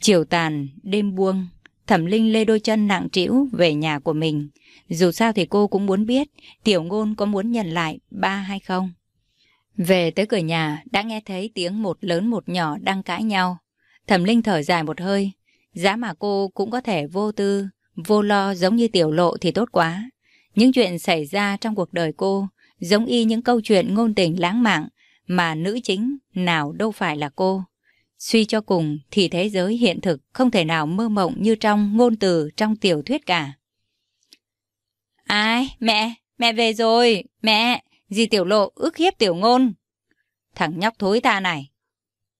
S1: Chiều tàn, đêm buông, Thẩm Linh lê đôi chân nặng trĩu về nhà của mình. Dù sao thì cô cũng muốn biết Tiểu Ngôn có muốn nhận lại ba hay không. Về tới cửa nhà đã nghe thấy tiếng một lớn một nhỏ đang cãi nhau. Thẩm Linh thở dài một hơi. Giá mà cô cũng có thể vô tư, vô lo giống như tiểu lộ thì tốt quá. Những chuyện xảy ra trong cuộc đời cô giống y những câu chuyện ngôn tình lãng mạn mà nữ chính nào đâu phải là cô. Suy cho cùng thì thế giới hiện thực không thể nào mơ mộng như trong ngôn từ trong tiểu thuyết cả. Ai? Mẹ! Mẹ về rồi! Mẹ! Dì tiểu lộ ước hiếp tiểu ngôn. Thằng nhóc thối ta này.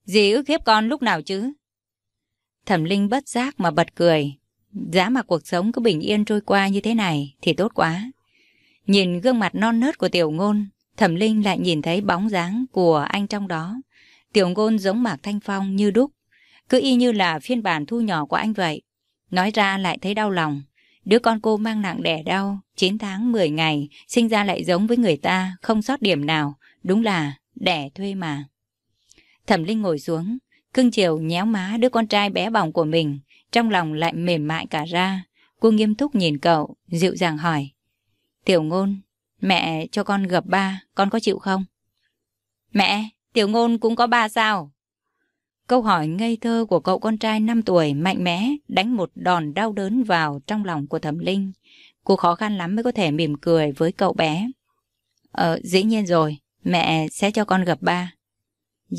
S1: Dì ức hiếp con lúc nào chứ? Thẩm Linh bất giác mà bật cười. Giá mà cuộc sống cứ bình yên trôi qua như thế này thì tốt quá. Nhìn gương mặt non nớt của tiểu ngôn, Thẩm Linh lại nhìn thấy bóng dáng của anh trong đó. Tiểu ngôn giống Mạc Thanh Phong như đúc, cứ y như là phiên bản thu nhỏ của anh vậy. Nói ra lại thấy đau lòng. Đứa con cô mang nặng đẻ đau, 9 tháng 10 ngày, sinh ra lại giống với người ta, không sót điểm nào. Đúng là đẻ thuê mà. Thẩm Linh ngồi xuống, cưng chiều nhéo má đứa con trai bé bỏng của mình, trong lòng lại mềm mại cả ra. Cô nghiêm túc nhìn cậu, dịu dàng hỏi. Tiểu ngôn, mẹ cho con gặp ba, con có chịu không? Mẹ, tiểu ngôn cũng có ba sao? Câu hỏi ngây thơ của cậu con trai 5 tuổi mạnh mẽ đánh một đòn đau đớn vào trong lòng của thẩm linh. Cô khó khăn lắm mới có thể mỉm cười với cậu bé. Ờ, dĩ nhiên rồi, mẹ sẽ cho con gặp ba.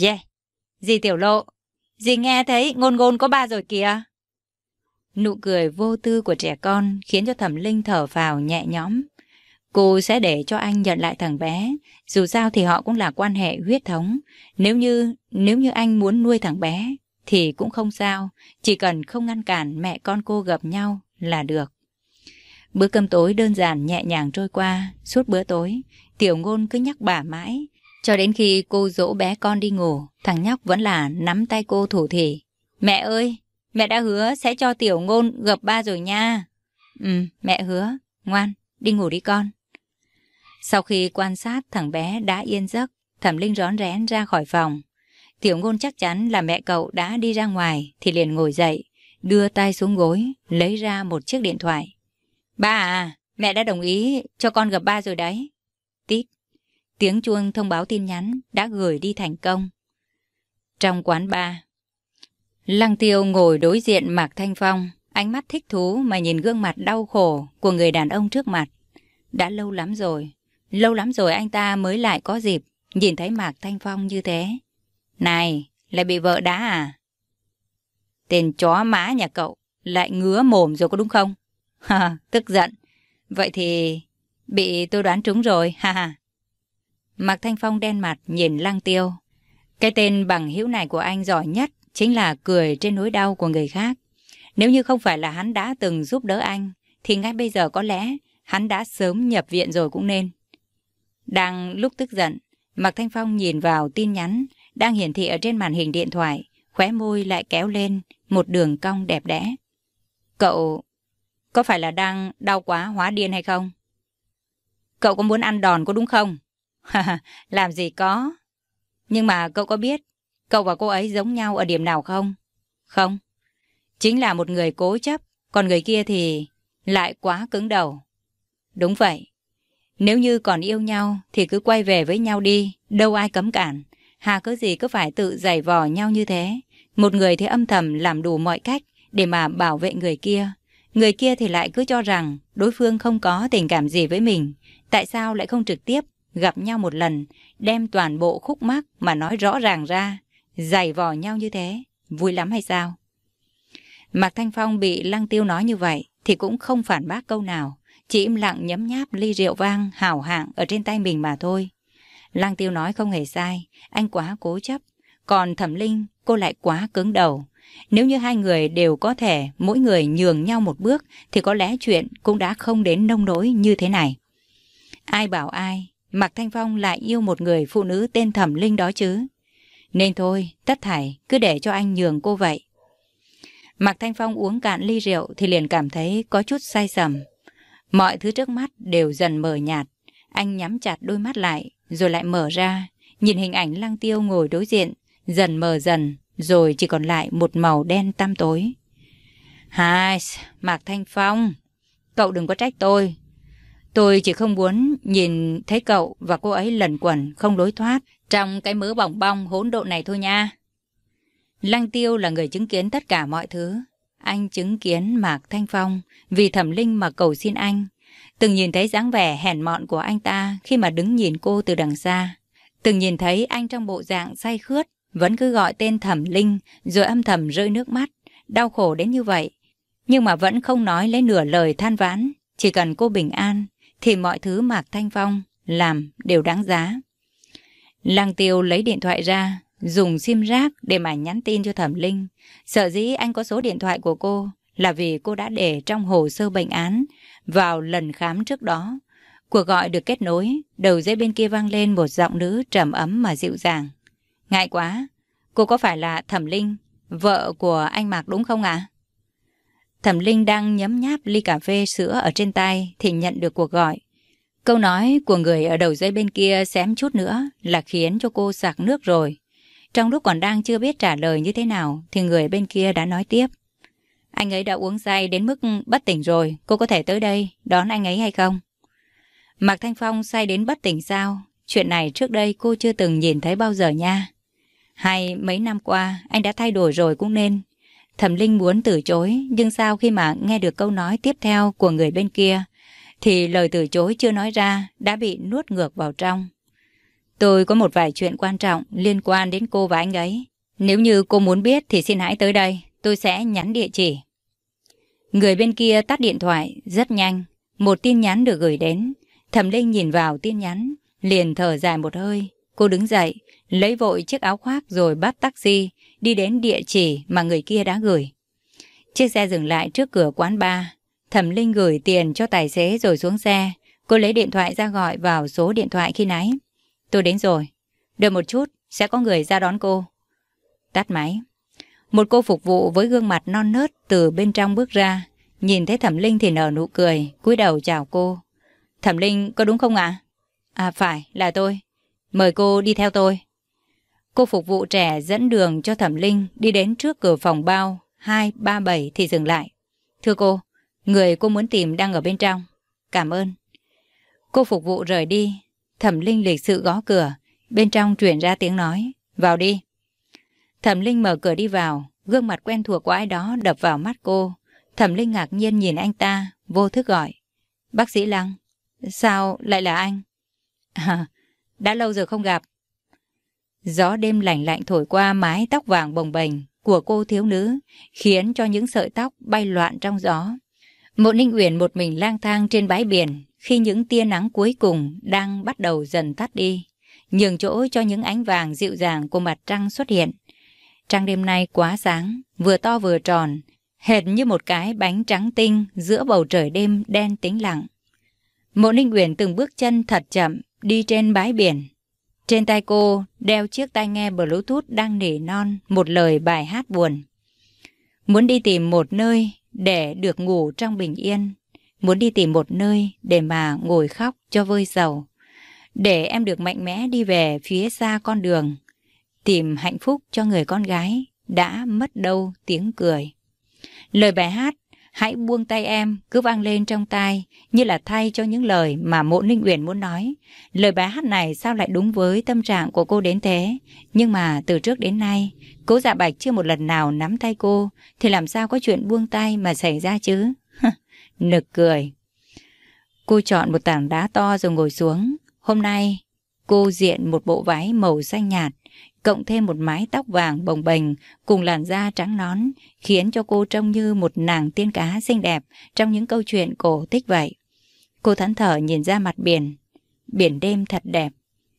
S1: Yeah, dì tiểu lộ, dì nghe thấy ngôn ngôn có ba rồi kìa. Nụ cười vô tư của trẻ con khiến cho thẩm linh thở vào nhẹ nhõm. Cô sẽ để cho anh nhận lại thằng bé. Dù sao thì họ cũng là quan hệ huyết thống. Nếu như nếu như anh muốn nuôi thằng bé thì cũng không sao. Chỉ cần không ngăn cản mẹ con cô gặp nhau là được. Bữa cơm tối đơn giản nhẹ nhàng trôi qua. Suốt bữa tối, tiểu ngôn cứ nhắc bà mãi. Cho đến khi cô dỗ bé con đi ngủ, thằng nhóc vẫn là nắm tay cô thủ thỉ. Mẹ ơi, mẹ đã hứa sẽ cho tiểu ngôn gặp ba rồi nha. Ừ, mẹ hứa. Ngoan, đi ngủ đi con. Sau khi quan sát thằng bé đã yên giấc, Thẩm Linh rón rén ra khỏi phòng. Tiểu ngôn chắc chắn là mẹ cậu đã đi ra ngoài thì liền ngồi dậy, đưa tay xuống gối, lấy ra một chiếc điện thoại. Ba à, mẹ đã đồng ý cho con gặp ba rồi đấy. Tít, tiếng chuông thông báo tin nhắn đã gửi đi thành công. Trong quán ba, Lăng Tiêu ngồi đối diện Mạc Thanh Phong, ánh mắt thích thú mà nhìn gương mặt đau khổ của người đàn ông trước mặt. Đã lâu lắm rồi, Lâu lắm rồi anh ta mới lại có dịp nhìn thấy Mạc Thanh Phong như thế. Này, lại bị vợ đá à? Tên chó má nhà cậu lại ngứa mồm rồi có đúng không? Ha, tức giận. Vậy thì bị tôi đoán trúng rồi, ha ha. Mạc Thanh Phong đen mặt nhìn Lăng Tiêu. Cái tên bằng hữu này của anh giỏi nhất chính là cười trên nỗi đau của người khác. Nếu như không phải là hắn đã từng giúp đỡ anh, thì ngay bây giờ có lẽ hắn đã sớm nhập viện rồi cũng nên. Đang lúc tức giận, Mạc Thanh Phong nhìn vào tin nhắn đang hiển thị ở trên màn hình điện thoại, khóe môi lại kéo lên một đường cong đẹp đẽ. Cậu có phải là đang đau quá hóa điên hay không? Cậu có muốn ăn đòn có đúng không? Làm gì có. Nhưng mà cậu có biết cậu và cô ấy giống nhau ở điểm nào không? Không. Chính là một người cố chấp, còn người kia thì lại quá cứng đầu. Đúng vậy. Nếu như còn yêu nhau thì cứ quay về với nhau đi, đâu ai cấm cản. Hà cứ gì cứ phải tự giày vò nhau như thế. Một người thì âm thầm làm đủ mọi cách để mà bảo vệ người kia. Người kia thì lại cứ cho rằng đối phương không có tình cảm gì với mình. Tại sao lại không trực tiếp gặp nhau một lần, đem toàn bộ khúc mắc mà nói rõ ràng ra, giày vò nhau như thế, vui lắm hay sao? Mạc Thanh Phong bị Lăng Tiêu nói như vậy thì cũng không phản bác câu nào. Chỉ im lặng nhấm nháp ly rượu vang hảo hạng ở trên tay mình mà thôi. Lang tiêu nói không hề sai, anh quá cố chấp. Còn thẩm linh, cô lại quá cứng đầu. Nếu như hai người đều có thể mỗi người nhường nhau một bước thì có lẽ chuyện cũng đã không đến nông nỗi như thế này. Ai bảo ai, Mạc Thanh Phong lại yêu một người phụ nữ tên thẩm linh đó chứ. Nên thôi, tất thảy cứ để cho anh nhường cô vậy. Mạc Thanh Phong uống cạn ly rượu thì liền cảm thấy có chút say sầm. Mọi thứ trước mắt đều dần mờ nhạt. Anh nhắm chặt đôi mắt lại, rồi lại mở ra. Nhìn hình ảnh lăng tiêu ngồi đối diện, dần mờ dần, rồi chỉ còn lại một màu đen tăm tối. Hai, Mạc Thanh Phong, cậu đừng có trách tôi. Tôi chỉ không muốn nhìn thấy cậu và cô ấy lần quẩn, không lối thoát trong cái mớ bỏng bong hỗn độn này thôi nha. Lăng tiêu là người chứng kiến tất cả mọi thứ. Anh chứng kiến Mạc Thanh Phong vì thẩm linh mà cầu xin anh. Từng nhìn thấy dáng vẻ hèn mọn của anh ta khi mà đứng nhìn cô từ đằng xa. Từng nhìn thấy anh trong bộ dạng say khướt, vẫn cứ gọi tên thẩm linh rồi âm thầm rơi nước mắt, đau khổ đến như vậy. Nhưng mà vẫn không nói lấy nửa lời than vãn, chỉ cần cô bình an thì mọi thứ Mạc Thanh Phong làm đều đáng giá. Lăng tiêu lấy điện thoại ra dùng sim rác để mà nhắn tin cho Thẩm Linh. Sợ dĩ anh có số điện thoại của cô là vì cô đã để trong hồ sơ bệnh án vào lần khám trước đó. Cuộc gọi được kết nối, đầu dây bên kia vang lên một giọng nữ trầm ấm mà dịu dàng. Ngại quá, cô có phải là Thẩm Linh, vợ của anh Mạc đúng không ạ? Thẩm Linh đang nhấm nháp ly cà phê sữa ở trên tay thì nhận được cuộc gọi. Câu nói của người ở đầu dây bên kia xém chút nữa là khiến cho cô sạc nước rồi. Trong lúc còn đang chưa biết trả lời như thế nào thì người bên kia đã nói tiếp. Anh ấy đã uống say đến mức bất tỉnh rồi, cô có thể tới đây đón anh ấy hay không? Mạc Thanh Phong say đến bất tỉnh sao? Chuyện này trước đây cô chưa từng nhìn thấy bao giờ nha. Hay mấy năm qua anh đã thay đổi rồi cũng nên. Thẩm Linh muốn từ chối, nhưng sao khi mà nghe được câu nói tiếp theo của người bên kia, thì lời từ chối chưa nói ra đã bị nuốt ngược vào trong. Tôi có một vài chuyện quan trọng liên quan đến cô và anh ấy. Nếu như cô muốn biết thì xin hãy tới đây, tôi sẽ nhắn địa chỉ. Người bên kia tắt điện thoại rất nhanh, một tin nhắn được gửi đến. Thẩm Linh nhìn vào tin nhắn, liền thở dài một hơi. Cô đứng dậy, lấy vội chiếc áo khoác rồi bắt taxi, đi đến địa chỉ mà người kia đã gửi. Chiếc xe dừng lại trước cửa quán bar. Thẩm Linh gửi tiền cho tài xế rồi xuống xe. Cô lấy điện thoại ra gọi vào số điện thoại khi nãy. Tôi đến rồi. Đợi một chút, sẽ có người ra đón cô. Tắt máy. Một cô phục vụ với gương mặt non nớt từ bên trong bước ra. Nhìn thấy Thẩm Linh thì nở nụ cười, cúi đầu chào cô. Thẩm Linh có đúng không ạ? À? à phải, là tôi. Mời cô đi theo tôi. Cô phục vụ trẻ dẫn đường cho Thẩm Linh đi đến trước cửa phòng bao 237 thì dừng lại. Thưa cô, người cô muốn tìm đang ở bên trong. Cảm ơn. Cô phục vụ rời đi. Thẩm Linh lịch sự gõ cửa. Bên trong truyền ra tiếng nói. Vào đi. Thẩm Linh mở cửa đi vào. Gương mặt quen thuộc của ai đó đập vào mắt cô. Thẩm Linh ngạc nhiên nhìn anh ta, vô thức gọi. Bác sĩ Lăng, sao lại là anh? À, đã lâu rồi không gặp. Gió đêm lạnh lạnh thổi qua mái tóc vàng bồng bềnh của cô thiếu nữ, khiến cho những sợi tóc bay loạn trong gió. Một Ninh Uyển một mình lang thang trên bãi biển khi những tia nắng cuối cùng đang bắt đầu dần tắt đi, nhường chỗ cho những ánh vàng dịu dàng của mặt trăng xuất hiện. Trăng đêm nay quá sáng, vừa to vừa tròn, hệt như một cái bánh trắng tinh giữa bầu trời đêm đen tĩnh lặng. Mộ Ninh Uyển từng bước chân thật chậm đi trên bãi biển. Trên tay cô đeo chiếc tai nghe Bluetooth đang nỉ non, một lời bài hát buồn. Muốn đi tìm một nơi để được ngủ trong bình yên. Muốn đi tìm một nơi để mà ngồi khóc cho vơi sầu. Để em được mạnh mẽ đi về phía xa con đường. Tìm hạnh phúc cho người con gái đã mất đâu tiếng cười. Lời bài hát Hãy buông tay em, cứ vang lên trong tai, như là thay cho những lời mà mộ Ninh Uyển muốn nói. Lời bài hát này sao lại đúng với tâm trạng của cô đến thế? Nhưng mà từ trước đến nay, cố dạ bạch chưa một lần nào nắm tay cô, thì làm sao có chuyện buông tay mà xảy ra chứ? Nực cười. Cô chọn một tảng đá to rồi ngồi xuống. Hôm nay, cô diện một bộ váy màu xanh nhạt, cộng thêm một mái tóc vàng bồng bềnh cùng làn da trắng nón, khiến cho cô trông như một nàng tiên cá xinh đẹp trong những câu chuyện cổ tích vậy. Cô thẫn thở nhìn ra mặt biển. Biển đêm thật đẹp.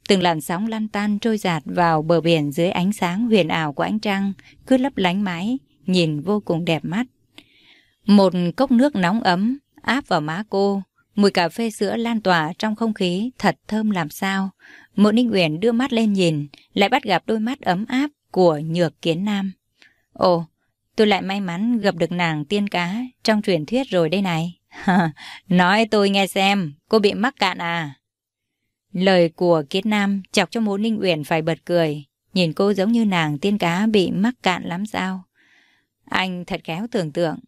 S1: Từng làn sóng lăn tan trôi giạt vào bờ biển dưới ánh sáng huyền ảo của ánh trăng, cứ lấp lánh mái, nhìn vô cùng đẹp mắt. Một cốc nước nóng ấm áp vào má cô, mùi cà phê sữa lan tỏa trong không khí thật thơm làm sao. Mộ Ninh Uyển đưa mắt lên nhìn, lại bắt gặp đôi mắt ấm áp của Nhược Kiến Nam. Ồ, tôi lại may mắn gặp được nàng tiên cá trong truyền thuyết rồi đây này. Nói tôi nghe xem, cô bị mắc cạn à? Lời của Kiến Nam chọc cho Mộ Ninh Uyển phải bật cười, nhìn cô giống như nàng tiên cá bị mắc cạn lắm sao? Anh thật khéo tưởng tượng.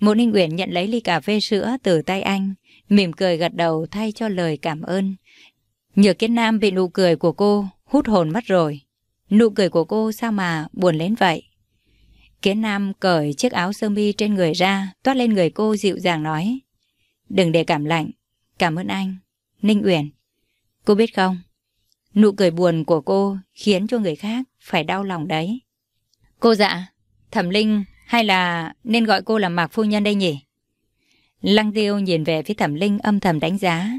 S1: Mộ Ninh Uyển nhận lấy ly cà phê sữa từ tay anh, mỉm cười gật đầu thay cho lời cảm ơn, Nhược kiến nam bị nụ cười của cô hút hồn mất rồi. Nụ cười của cô sao mà buồn đến vậy? Kiến nam cởi chiếc áo sơ mi trên người ra, toát lên người cô dịu dàng nói. Đừng để cảm lạnh, cảm ơn anh. Ninh Uyển, cô biết không? Nụ cười buồn của cô khiến cho người khác phải đau lòng đấy. Cô dạ, Thẩm Linh hay là nên gọi cô là Mạc Phu Nhân đây nhỉ? Lăng tiêu nhìn về phía Thẩm Linh âm thầm đánh giá.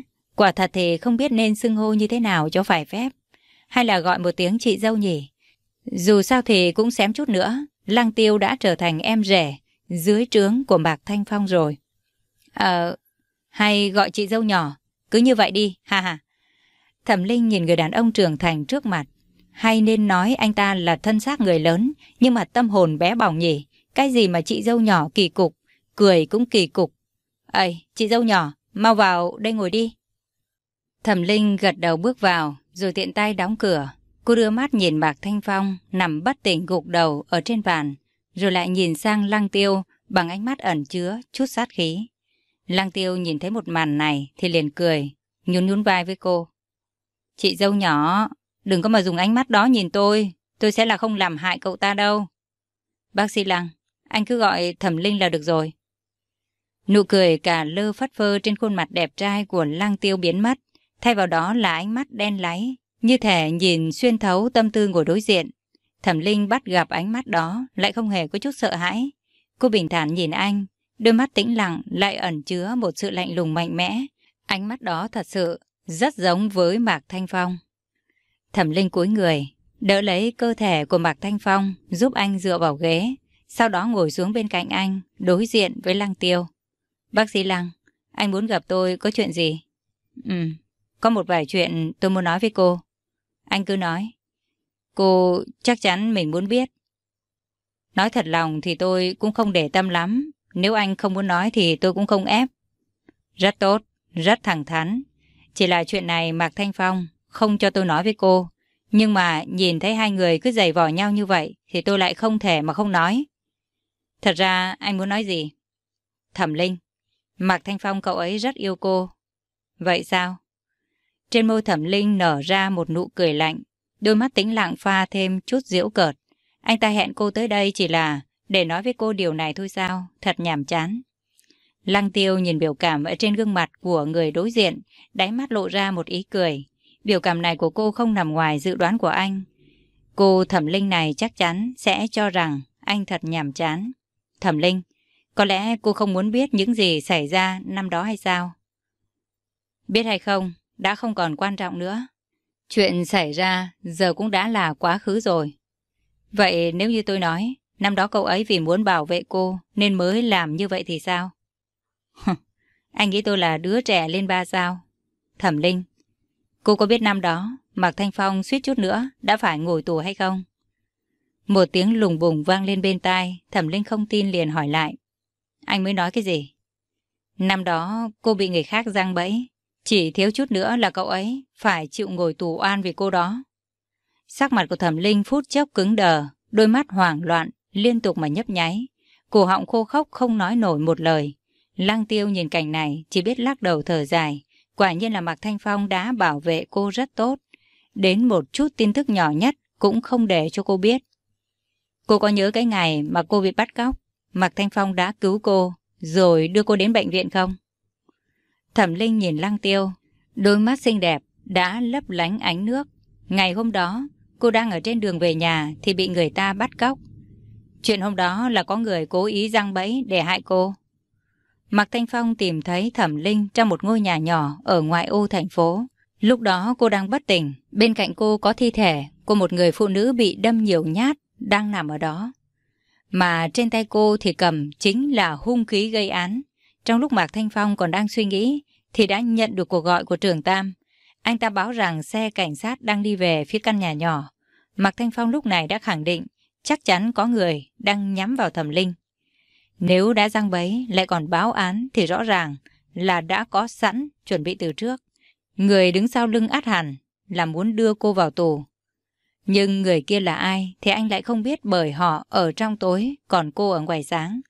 S1: Quả thật thì không biết nên xưng hô như thế nào cho phải phép. Hay là gọi một tiếng chị dâu nhỉ? Dù sao thì cũng xém chút nữa, Lăng Tiêu đã trở thành em rể dưới trướng của Mạc Thanh Phong rồi. Ờ, hay gọi chị dâu nhỏ, cứ như vậy đi, ha ha. Thẩm Linh nhìn người đàn ông trưởng thành trước mặt. Hay nên nói anh ta là thân xác người lớn, nhưng mà tâm hồn bé bỏng nhỉ. Cái gì mà chị dâu nhỏ kỳ cục, cười cũng kỳ cục. Ây, chị dâu nhỏ, mau vào đây ngồi đi. Thẩm Linh gật đầu bước vào, rồi tiện tay đóng cửa. Cô đưa mắt nhìn Mạc Thanh Phong nằm bất tỉnh gục đầu ở trên bàn, rồi lại nhìn sang Lăng Tiêu bằng ánh mắt ẩn chứa chút sát khí. Lăng Tiêu nhìn thấy một màn này thì liền cười, nhún nhún vai với cô. Chị dâu nhỏ, đừng có mà dùng ánh mắt đó nhìn tôi, tôi sẽ là không làm hại cậu ta đâu. Bác sĩ Lăng, anh cứ gọi Thẩm Linh là được rồi. Nụ cười cả lơ phất phơ trên khuôn mặt đẹp trai của Lăng Tiêu biến mất, thay vào đó là ánh mắt đen láy, như thể nhìn xuyên thấu tâm tư của đối diện. Thẩm Linh bắt gặp ánh mắt đó, lại không hề có chút sợ hãi. Cô bình thản nhìn anh, đôi mắt tĩnh lặng lại ẩn chứa một sự lạnh lùng mạnh mẽ. Ánh mắt đó thật sự rất giống với Mạc Thanh Phong. Thẩm Linh cúi người, đỡ lấy cơ thể của Mạc Thanh Phong, giúp anh dựa vào ghế, sau đó ngồi xuống bên cạnh anh, đối diện với Lăng Tiêu. Bác sĩ Lăng, anh muốn gặp tôi có chuyện gì? Ừ, có một vài chuyện tôi muốn nói với cô. Anh cứ nói. Cô chắc chắn mình muốn biết. Nói thật lòng thì tôi cũng không để tâm lắm. Nếu anh không muốn nói thì tôi cũng không ép. Rất tốt, rất thẳng thắn. Chỉ là chuyện này Mạc Thanh Phong không cho tôi nói với cô. Nhưng mà nhìn thấy hai người cứ giày vò nhau như vậy thì tôi lại không thể mà không nói. Thật ra anh muốn nói gì? Thẩm Linh. Mạc Thanh Phong cậu ấy rất yêu cô. Vậy sao? Trên môi thẩm linh nở ra một nụ cười lạnh, đôi mắt tĩnh lặng pha thêm chút diễu cợt. Anh ta hẹn cô tới đây chỉ là để nói với cô điều này thôi sao, thật nhàm chán. Lăng tiêu nhìn biểu cảm ở trên gương mặt của người đối diện, đáy mắt lộ ra một ý cười. Biểu cảm này của cô không nằm ngoài dự đoán của anh. Cô thẩm linh này chắc chắn sẽ cho rằng anh thật nhàm chán. Thẩm linh, có lẽ cô không muốn biết những gì xảy ra năm đó hay sao? Biết hay không, đã không còn quan trọng nữa. Chuyện xảy ra giờ cũng đã là quá khứ rồi. Vậy nếu như tôi nói, năm đó cậu ấy vì muốn bảo vệ cô nên mới làm như vậy thì sao? Anh nghĩ tôi là đứa trẻ lên ba sao? Thẩm Linh, cô có biết năm đó Mạc Thanh Phong suýt chút nữa đã phải ngồi tù hay không? Một tiếng lùng bùng vang lên bên tai, Thẩm Linh không tin liền hỏi lại. Anh mới nói cái gì? Năm đó cô bị người khác giăng bẫy, chỉ thiếu chút nữa là cậu ấy phải chịu ngồi tù oan vì cô đó. Sắc mặt của thẩm linh phút chốc cứng đờ, đôi mắt hoảng loạn, liên tục mà nhấp nháy. Cổ họng khô khốc không nói nổi một lời. Lăng tiêu nhìn cảnh này chỉ biết lắc đầu thở dài. Quả nhiên là Mạc Thanh Phong đã bảo vệ cô rất tốt. Đến một chút tin tức nhỏ nhất cũng không để cho cô biết. Cô có nhớ cái ngày mà cô bị bắt cóc, Mạc Thanh Phong đã cứu cô, rồi đưa cô đến bệnh viện không? Thẩm Linh nhìn Lăng Tiêu, đôi mắt xinh đẹp đã lấp lánh ánh nước. Ngày hôm đó, cô đang ở trên đường về nhà thì bị người ta bắt cóc. Chuyện hôm đó là có người cố ý răng bẫy để hại cô. Mạc Thanh Phong tìm thấy Thẩm Linh trong một ngôi nhà nhỏ ở ngoại ô thành phố. Lúc đó cô đang bất tỉnh, bên cạnh cô có thi thể của một người phụ nữ bị đâm nhiều nhát đang nằm ở đó. Mà trên tay cô thì cầm chính là hung khí gây án. Trong lúc Mạc Thanh Phong còn đang suy nghĩ, thì đã nhận được cuộc gọi của trường Tam. Anh ta báo rằng xe cảnh sát đang đi về phía căn nhà nhỏ. Mạc Thanh Phong lúc này đã khẳng định chắc chắn có người đang nhắm vào thẩm linh. Nếu đã răng bấy lại còn báo án thì rõ ràng là đã có sẵn chuẩn bị từ trước. Người đứng sau lưng át hẳn là muốn đưa cô vào tù. Nhưng người kia là ai thì anh lại không biết bởi họ ở trong tối còn cô ở ngoài sáng.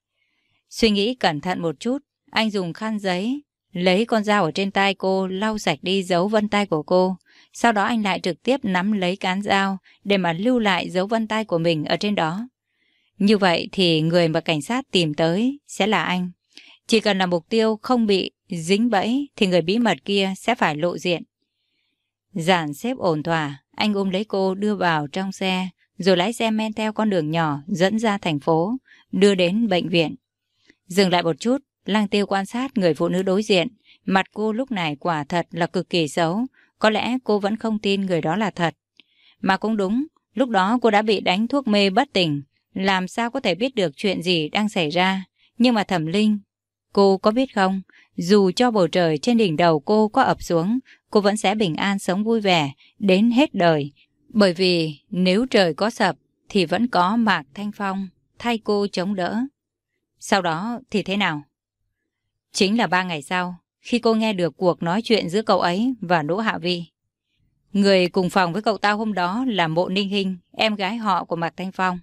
S1: Suy nghĩ cẩn thận một chút, anh dùng khăn giấy, lấy con dao ở trên tay cô, lau sạch đi dấu vân tay của cô. Sau đó anh lại trực tiếp nắm lấy cán dao để mà lưu lại dấu vân tay của mình ở trên đó. Như vậy thì người mà cảnh sát tìm tới sẽ là anh. Chỉ cần là mục tiêu không bị dính bẫy thì người bí mật kia sẽ phải lộ diện. Giản xếp ổn thỏa, anh ôm lấy cô đưa vào trong xe, rồi lái xe men theo con đường nhỏ dẫn ra thành phố, đưa đến bệnh viện. Dừng lại một chút, Lăng tiêu quan sát người phụ nữ đối diện. Mặt cô lúc này quả thật là cực kỳ xấu. Có lẽ cô vẫn không tin người đó là thật. Mà cũng đúng, Lúc đó cô đã bị đánh thuốc mê bất tỉnh, làm sao có thể biết được chuyện gì đang xảy ra. Nhưng mà thẩm linh, cô có biết không, dù cho bầu trời trên đỉnh đầu cô có ập xuống, cô vẫn sẽ bình an sống vui vẻ đến hết đời. Bởi vì nếu trời có sập thì vẫn có Mạc Thanh Phong thay cô chống đỡ. Sau đó thì thế nào? Chính là ba ngày sau, khi cô nghe được cuộc nói chuyện giữa cậu ấy và Đỗ Hạ Vi. Người cùng phòng với cậu ta hôm đó là Mộ Ninh Hinh, em gái họ của Mạc Thanh Phong.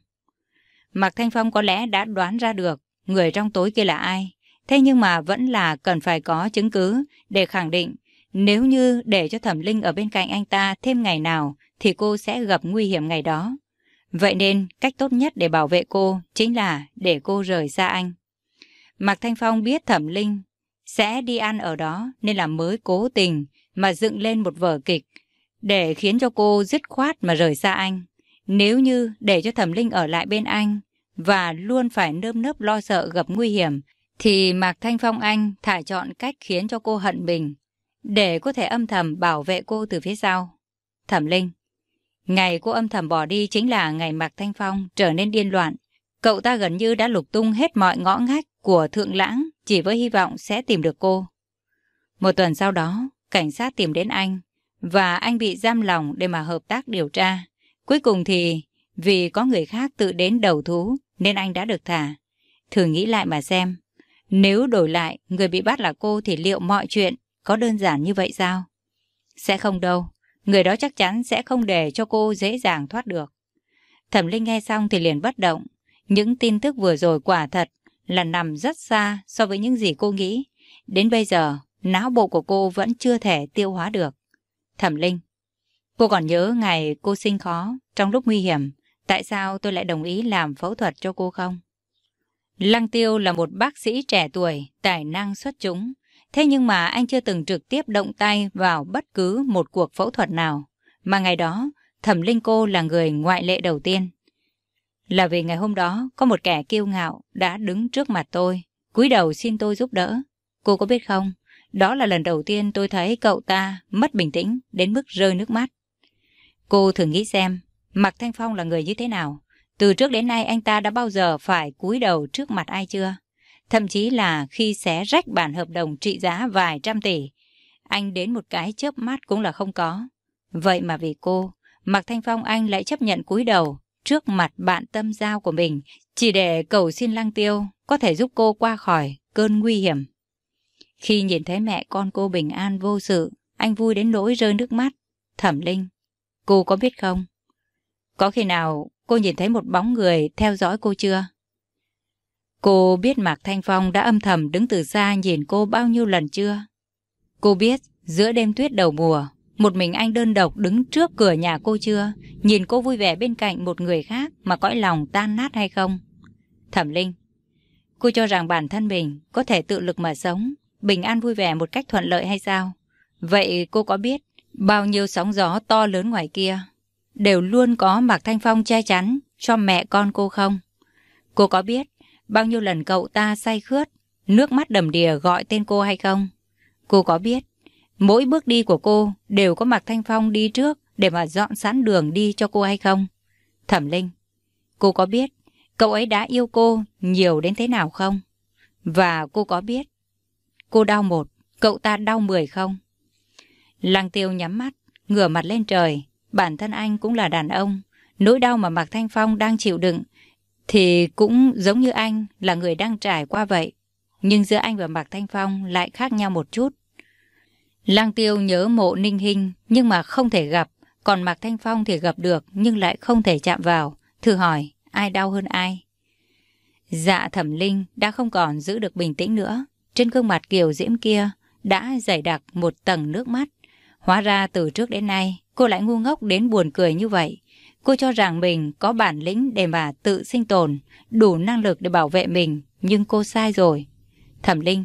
S1: Mạc Thanh Phong có lẽ đã đoán ra được người trong tối kia là ai, thế nhưng mà vẫn là cần phải có chứng cứ để khẳng định nếu như để cho Thẩm Linh ở bên cạnh anh ta thêm ngày nào thì cô sẽ gặp nguy hiểm ngày đó. Vậy nên cách tốt nhất để bảo vệ cô chính là để cô rời xa anh. Mạc Thanh Phong biết Thẩm Linh sẽ đi ăn ở đó nên là mới cố tình mà dựng lên một vở kịch để khiến cho cô dứt khoát mà rời xa anh. Nếu như để cho Thẩm Linh ở lại bên anh và luôn phải nơm nớp lo sợ gặp nguy hiểm, thì Mạc Thanh Phong anh thải chọn cách khiến cho cô hận mình để có thể âm thầm bảo vệ cô từ phía sau. Thẩm Linh, Ngày cô âm thầm bỏ đi chính là ngày Mạc Thanh Phong trở nên điên loạn. Cậu ta gần như đã lục tung hết mọi ngõ ngách của Thượng Lãng chỉ với hy vọng sẽ tìm được cô. Một tuần sau đó, cảnh sát tìm đến anh và anh bị giam lòng để mà hợp tác điều tra. Cuối cùng thì vì có người khác tự đến đầu thú nên anh đã được thả. Thử nghĩ lại mà xem, nếu đổi lại người bị bắt là cô thì liệu mọi chuyện có đơn giản như vậy sao? Sẽ không đâu, người đó chắc chắn sẽ không để cho cô dễ dàng thoát được. Thẩm Linh nghe xong thì liền bất động. Những tin tức vừa rồi quả thật là nằm rất xa so với những gì cô nghĩ. Đến bây giờ, não bộ của cô vẫn chưa thể tiêu hóa được. Thẩm Linh Cô còn nhớ ngày cô sinh khó, trong lúc nguy hiểm, tại sao tôi lại đồng ý làm phẫu thuật cho cô không? Lăng Tiêu là một bác sĩ trẻ tuổi, tài năng xuất chúng. Thế nhưng mà anh chưa từng trực tiếp động tay vào bất cứ một cuộc phẫu thuật nào. Mà ngày đó, Thẩm Linh cô là người ngoại lệ đầu tiên. Là vì ngày hôm đó có một kẻ kiêu ngạo đã đứng trước mặt tôi, cúi đầu xin tôi giúp đỡ. Cô có biết không, đó là lần đầu tiên tôi thấy cậu ta mất bình tĩnh đến mức rơi nước mắt. Cô thử nghĩ xem, Mạc Thanh Phong là người như thế nào? Từ trước đến nay anh ta đã bao giờ phải cúi đầu trước mặt ai chưa? Thậm chí là khi xé rách bản hợp đồng trị giá vài trăm tỷ, anh đến một cái chớp mắt cũng là không có. Vậy mà vì cô, Mạc Thanh Phong anh lại chấp nhận cúi đầu trước mặt bạn tâm giao của mình chỉ để cầu xin Lăng Tiêu có thể giúp cô qua khỏi cơn nguy hiểm. Khi nhìn thấy mẹ con cô bình an vô sự, anh vui đến nỗi rơi nước mắt. Thẩm Linh, cô có biết không? Có khi nào cô nhìn thấy một bóng người theo dõi cô chưa? Cô biết Mạc Thanh Phong đã âm thầm đứng từ xa nhìn cô bao nhiêu lần chưa? Cô biết giữa đêm tuyết đầu mùa, một mình anh đơn độc đứng trước cửa nhà cô chưa? Nhìn cô vui vẻ bên cạnh một người khác mà cõi lòng tan nát hay không? Thẩm Linh, cô cho rằng bản thân mình có thể tự lực mà sống, bình an vui vẻ một cách thuận lợi hay sao? Vậy cô có biết bao nhiêu sóng gió to lớn ngoài kia đều luôn có Mạc Thanh Phong che chắn cho mẹ con cô không? Cô có biết bao nhiêu lần cậu ta say khướt, nước mắt đầm đìa gọi tên cô hay không? Cô có biết mỗi bước đi của cô đều có Mạc Thanh Phong đi trước để mà dọn sẵn đường đi cho cô hay không? Thẩm Linh, cô có biết cậu ấy đã yêu cô nhiều đến thế nào không? Và cô có biết cô đau một, cậu ta đau mười không? Lăng tiêu nhắm mắt, ngửa mặt lên trời. Bản thân anh cũng là đàn ông. Nỗi đau mà Mạc Thanh Phong đang chịu đựng thì cũng giống như anh là người đang trải qua vậy. Nhưng giữa anh và Mạc Thanh Phong lại khác nhau một chút. Lăng tiêu nhớ mộ ninh hình nhưng mà không thể gặp. Còn Mạc Thanh Phong thì gặp được nhưng lại không thể chạm vào. Thử hỏi, ai đau hơn ai? Dạ thẩm linh đã không còn giữ được bình tĩnh nữa. Trên gương mặt kiều diễm kia đã dày đặc một tầng nước mắt. Hóa ra từ trước đến nay, cô lại ngu ngốc đến buồn cười như vậy. Cô cho rằng mình có bản lĩnh để mà tự sinh tồn, đủ năng lực để bảo vệ mình, nhưng cô sai rồi. Thẩm Linh,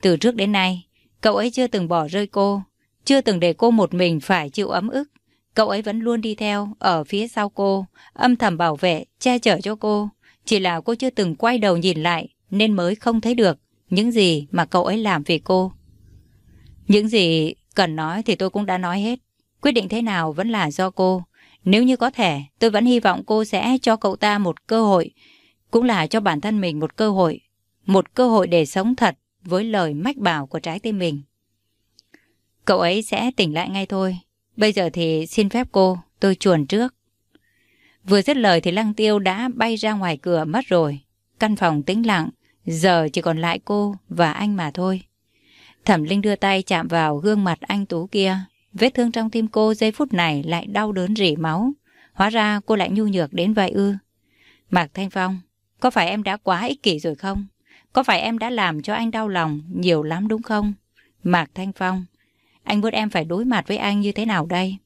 S1: từ trước đến nay, cậu ấy chưa từng bỏ rơi cô, chưa từng để cô một mình phải chịu ấm ức. Cậu ấy vẫn luôn đi theo, ở phía sau cô, âm thầm bảo vệ, che chở cho cô. Chỉ là cô chưa từng quay đầu nhìn lại, nên mới không thấy được những gì mà cậu ấy làm vì cô. Những gì cần nói thì tôi cũng đã nói hết. Quyết định thế nào vẫn là do cô. Nếu như có thể, tôi vẫn hy vọng cô sẽ cho cậu ta một cơ hội, cũng là cho bản thân mình một cơ hội, một cơ hội để sống thật với lời mách bảo của trái tim mình. Cậu ấy sẽ tỉnh lại ngay thôi. Bây giờ thì xin phép cô, tôi chuồn trước. Vừa dứt lời thì Lăng Tiêu đã bay ra ngoài cửa mất rồi. Căn phòng tĩnh lặng, giờ chỉ còn lại cô và anh mà thôi. Thẩm Linh đưa tay chạm vào gương mặt anh Tú kia. Vết thương trong tim cô giây phút này lại đau đớn rỉ máu. Hóa ra cô lại nhu nhược đến vậy ư. Mạc Thanh Phong, có phải em đã quá ích kỷ rồi không? Có phải em đã làm cho anh đau lòng nhiều lắm đúng không? Mạc Thanh Phong, anh muốn em phải đối mặt với anh như thế nào đây?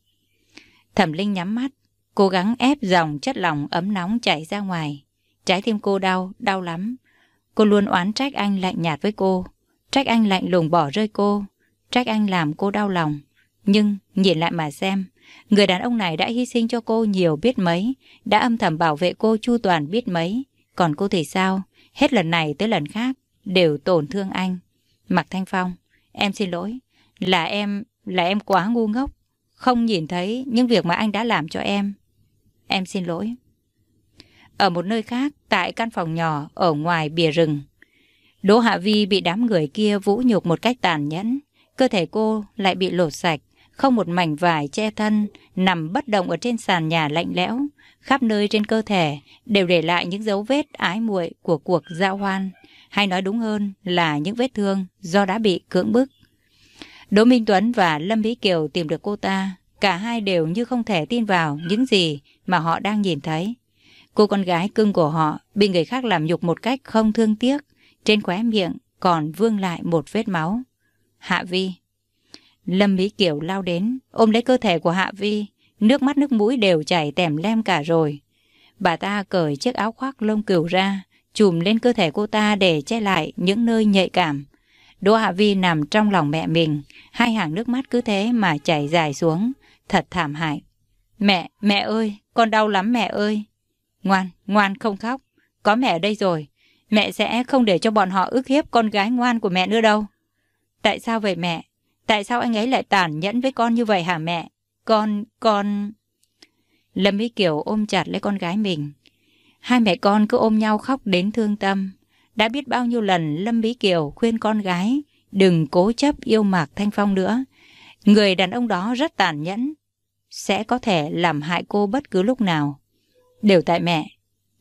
S1: Thẩm Linh nhắm mắt, cố gắng ép dòng chất lỏng ấm nóng chảy ra ngoài. Trái tim cô đau, đau lắm. Cô luôn oán trách anh lạnh nhạt với cô. Trách anh lạnh lùng bỏ rơi cô. Trách anh làm cô đau lòng. Nhưng nhìn lại mà xem, người đàn ông này đã hy sinh cho cô nhiều biết mấy, đã âm thầm bảo vệ cô chu toàn biết mấy. Còn cô thì sao? Hết lần này tới lần khác, đều tổn thương anh. Mạc Thanh Phong, em xin lỗi. Là em, là em quá ngu ngốc. Không nhìn thấy những việc mà anh đã làm cho em. Em xin lỗi. Ở một nơi khác, tại căn phòng nhỏ ở ngoài bìa rừng, Đỗ Hạ Vi bị đám người kia vũ nhục một cách tàn nhẫn. Cơ thể cô lại bị lột sạch, không một mảnh vải che thân, nằm bất động ở trên sàn nhà lạnh lẽo. Khắp nơi trên cơ thể đều để lại những dấu vết ái muội của cuộc giao hoan, hay nói đúng hơn là những vết thương do đã bị cưỡng bức. Đỗ Minh Tuấn và Lâm Vĩ Kiều tìm được cô ta, cả hai đều như không thể tin vào những gì mà họ đang nhìn thấy. Cô con gái cưng của họ bị người khác làm nhục một cách không thương tiếc, trên khóe miệng còn vương lại một vết máu. Hạ Vi Lâm Mỹ Kiều lao đến, ôm lấy cơ thể của Hạ Vi, nước mắt nước mũi đều chảy tèm lem cả rồi. Bà ta cởi chiếc áo khoác lông cừu ra, chùm lên cơ thể cô ta để che lại những nơi nhạy cảm. Đỗ Hạ Vi nằm trong lòng mẹ mình, hai hàng nước mắt cứ thế mà chảy dài xuống, thật thảm hại. Mẹ, mẹ ơi, con đau lắm mẹ ơi. Ngoan, ngoan không khóc, có mẹ ở đây rồi, mẹ sẽ không để cho bọn họ ức hiếp con gái ngoan của mẹ nữa đâu. Tại sao vậy mẹ? Tại sao anh ấy lại tàn nhẫn với con như vậy hả mẹ? Con, con... Lâm Mỹ Kiều ôm chặt lấy con gái mình. Hai mẹ con cứ ôm nhau khóc đến thương tâm. Đã biết bao nhiêu lần Lâm Mỹ Kiều khuyên con gái đừng cố chấp yêu Mạc Thanh Phong nữa. Người đàn ông đó rất tàn nhẫn, sẽ có thể làm hại cô bất cứ lúc nào. Đều tại mẹ,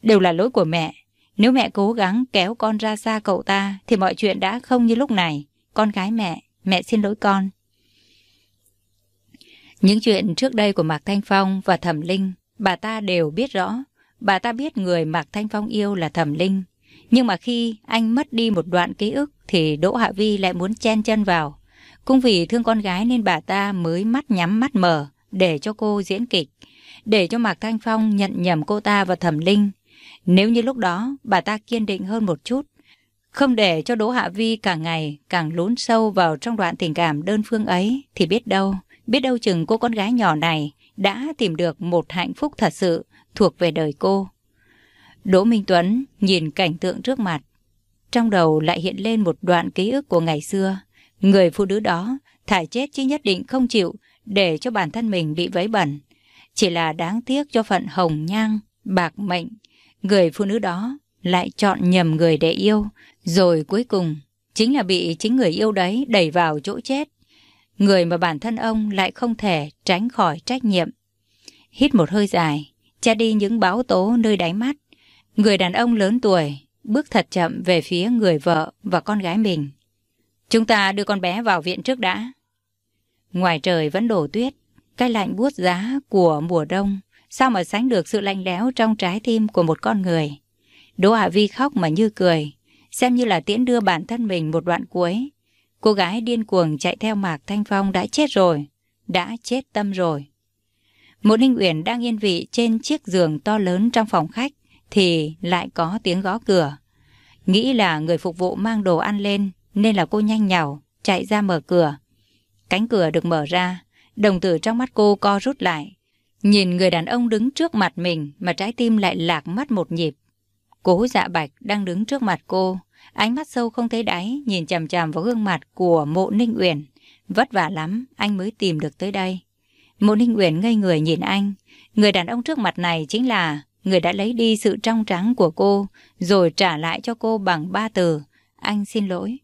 S1: đều là lỗi của mẹ. Nếu mẹ cố gắng kéo con ra xa cậu ta thì mọi chuyện đã không như lúc này. Con gái mẹ, mẹ xin lỗi con. Những chuyện trước đây của Mạc Thanh Phong và Thẩm Linh, bà ta đều biết rõ. Bà ta biết người Mạc Thanh Phong yêu là Thẩm Linh. Nhưng mà khi anh mất đi một đoạn ký ức thì Đỗ Hạ Vi lại muốn chen chân vào. Cũng vì thương con gái nên bà ta mới mắt nhắm mắt mở để cho cô diễn kịch. Để cho Mạc Thanh Phong nhận nhầm cô ta và Thẩm Linh. Nếu như lúc đó bà ta kiên định hơn một chút, không để cho Đỗ Hạ Vi càng ngày càng lún sâu vào trong đoạn tình cảm đơn phương ấy thì biết đâu, biết đâu chừng cô con gái nhỏ này đã tìm được một hạnh phúc thật sự thuộc về đời cô. Đỗ Minh Tuấn nhìn cảnh tượng trước mặt. Trong đầu lại hiện lên một đoạn ký ức của ngày xưa. Người phụ nữ đó thải chết chứ nhất định không chịu để cho bản thân mình bị vấy bẩn. Chỉ là đáng tiếc cho phận hồng nhang, bạc mệnh. Người phụ nữ đó lại chọn nhầm người để yêu. Rồi cuối cùng chính là bị chính người yêu đấy đẩy vào chỗ chết. Người mà bản thân ông lại không thể tránh khỏi trách nhiệm. Hít một hơi dài, che đi những báo tố nơi đáy mắt. Người đàn ông lớn tuổi bước thật chậm về phía người vợ và con gái mình. Chúng ta đưa con bé vào viện trước đã. Ngoài trời vẫn đổ tuyết, cái lạnh buốt giá của mùa đông, sao mà sánh được sự lạnh lẽo trong trái tim của một con người. Đỗ Hạ Vi khóc mà như cười, xem như là tiễn đưa bản thân mình một đoạn cuối. Cô gái điên cuồng chạy theo Mạc Thanh Phong đã chết rồi, đã chết tâm rồi. Một Ninh Uyển đang yên vị trên chiếc giường to lớn trong phòng khách, thì lại có tiếng gõ cửa. Nghĩ là người phục vụ mang đồ ăn lên nên là cô nhanh nhảu chạy ra mở cửa. Cánh cửa được mở ra, đồng tử trong mắt cô co rút lại. Nhìn người đàn ông đứng trước mặt mình mà trái tim lại lạc mất một nhịp. Cố dạ bạch đang đứng trước mặt cô, ánh mắt sâu không thấy đáy nhìn chằm chằm vào gương mặt của mộ ninh uyển. Vất vả lắm, anh mới tìm được tới đây. Mộ ninh uyển ngây người nhìn anh, Người đàn ông trước mặt này chính là người đã lấy đi sự trong trắng của cô, rồi trả lại cho cô bằng ba từ, anh xin lỗi.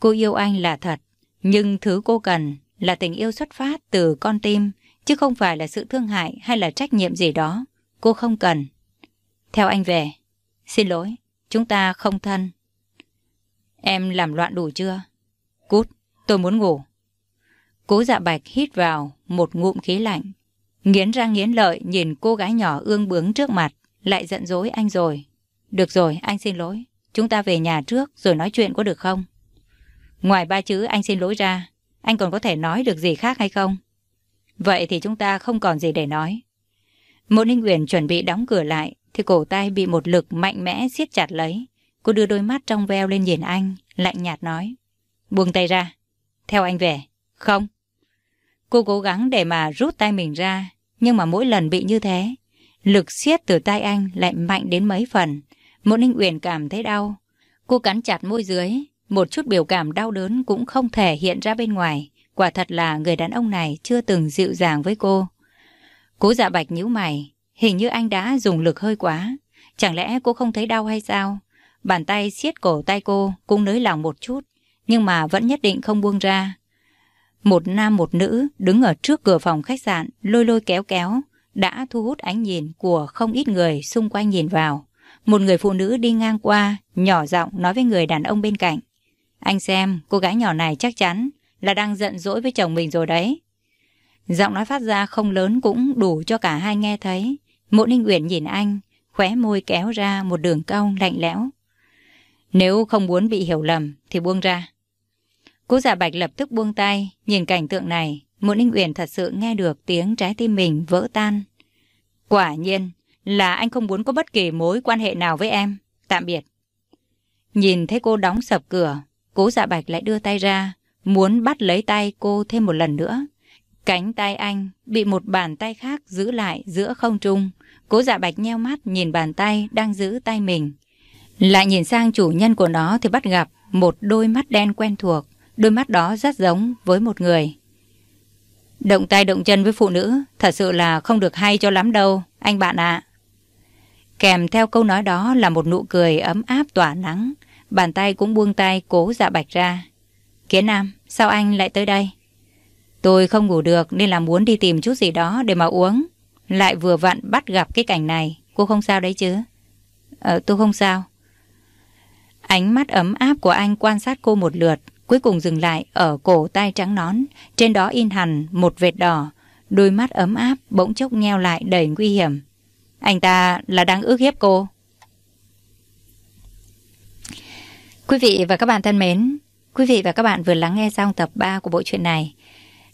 S1: Cô yêu anh là thật, nhưng thứ cô cần là tình yêu xuất phát từ con tim, chứ không phải là sự thương hại hay là trách nhiệm gì đó. Cô không cần. Theo anh về. Xin lỗi, chúng ta không thân. Em làm loạn đủ chưa? Cút, tôi muốn ngủ. Cố dạ bạch hít vào một ngụm khí lạnh. Nghiến răng nghiến lợi nhìn cô gái nhỏ ương bướng trước mặt, lại giận dỗi anh rồi. Được rồi, anh xin lỗi. Chúng ta về nhà trước rồi nói chuyện có được không? Ngoài ba chữ anh xin lỗi ra, anh còn có thể nói được gì khác hay không? Vậy thì chúng ta không còn gì để nói. Mộ Ninh Uyển chuẩn bị đóng cửa lại, thì cổ tay bị một lực mạnh mẽ siết chặt lấy. Cô đưa đôi mắt trong veo lên nhìn anh, lạnh nhạt nói. Buông tay ra. Theo anh về. Không. Cô cố gắng để mà rút tay mình ra, nhưng mà mỗi lần bị như thế, lực siết từ tay anh lại mạnh đến mấy phần. Một Ninh Uyển cảm thấy đau. Cô cắn chặt môi dưới, một chút biểu cảm đau đớn cũng không thể hiện ra bên ngoài. Quả thật là người đàn ông này chưa từng dịu dàng với cô. Cố dạ bạch nhíu mày, hình như anh đã dùng lực hơi quá. Chẳng lẽ cô không thấy đau hay sao? Bàn tay siết cổ tay cô cũng nới lỏng một chút, nhưng mà vẫn nhất định không buông ra. Một nam một nữ đứng ở trước cửa phòng khách sạn, lôi lôi kéo kéo, đã thu hút ánh nhìn của không ít người xung quanh nhìn vào. Một người phụ nữ đi ngang qua, nhỏ giọng nói với người đàn ông bên cạnh. Anh xem, cô gái nhỏ này chắc chắn là đang giận dỗi với chồng mình rồi đấy. Giọng nói phát ra không lớn cũng đủ cho cả hai nghe thấy. Mộ Ninh Uyển nhìn anh, khóe môi kéo ra một đường cong lạnh lẽo. Nếu không muốn bị hiểu lầm thì buông ra. Cố giả bạch lập tức buông tay, nhìn cảnh tượng này, Mộ Ninh Uyển thật sự nghe được tiếng trái tim mình vỡ tan. Quả nhiên là anh không muốn có bất kỳ mối quan hệ nào với em. Tạm biệt. Nhìn thấy cô đóng sập cửa, cố dạ bạch lại đưa tay ra, muốn bắt lấy tay cô thêm một lần nữa. Cánh tay anh bị một bàn tay khác giữ lại giữa không trung. Cố dạ bạch nheo mắt nhìn bàn tay đang giữ tay mình. Lại nhìn sang chủ nhân của nó thì bắt gặp một đôi mắt đen quen thuộc. Đôi mắt đó rất giống với một người. Động tay động chân với phụ nữ thật sự là không được hay cho lắm đâu, anh bạn ạ. Kèm theo câu nói đó là một nụ cười ấm áp tỏa nắng. Bàn tay cũng buông tay cố dạ bạch ra. Kiến Nam, sao anh lại tới đây? Tôi không ngủ được nên là muốn đi tìm chút gì đó để mà uống. Lại vừa vặn bắt gặp cái cảnh này. Cô không sao đấy chứ? Ờ, tôi không sao. Ánh mắt ấm áp của anh quan sát cô một lượt, cuối cùng dừng lại ở cổ tay trắng nón. Trên đó in hẳn một vệt đỏ. Đôi mắt ấm áp bỗng chốc nheo lại đầy nguy hiểm. Anh ta là đang ước hiếp cô. Quý vị và các bạn thân mến, quý vị và các bạn vừa lắng nghe xong tập 3 của bộ truyện này.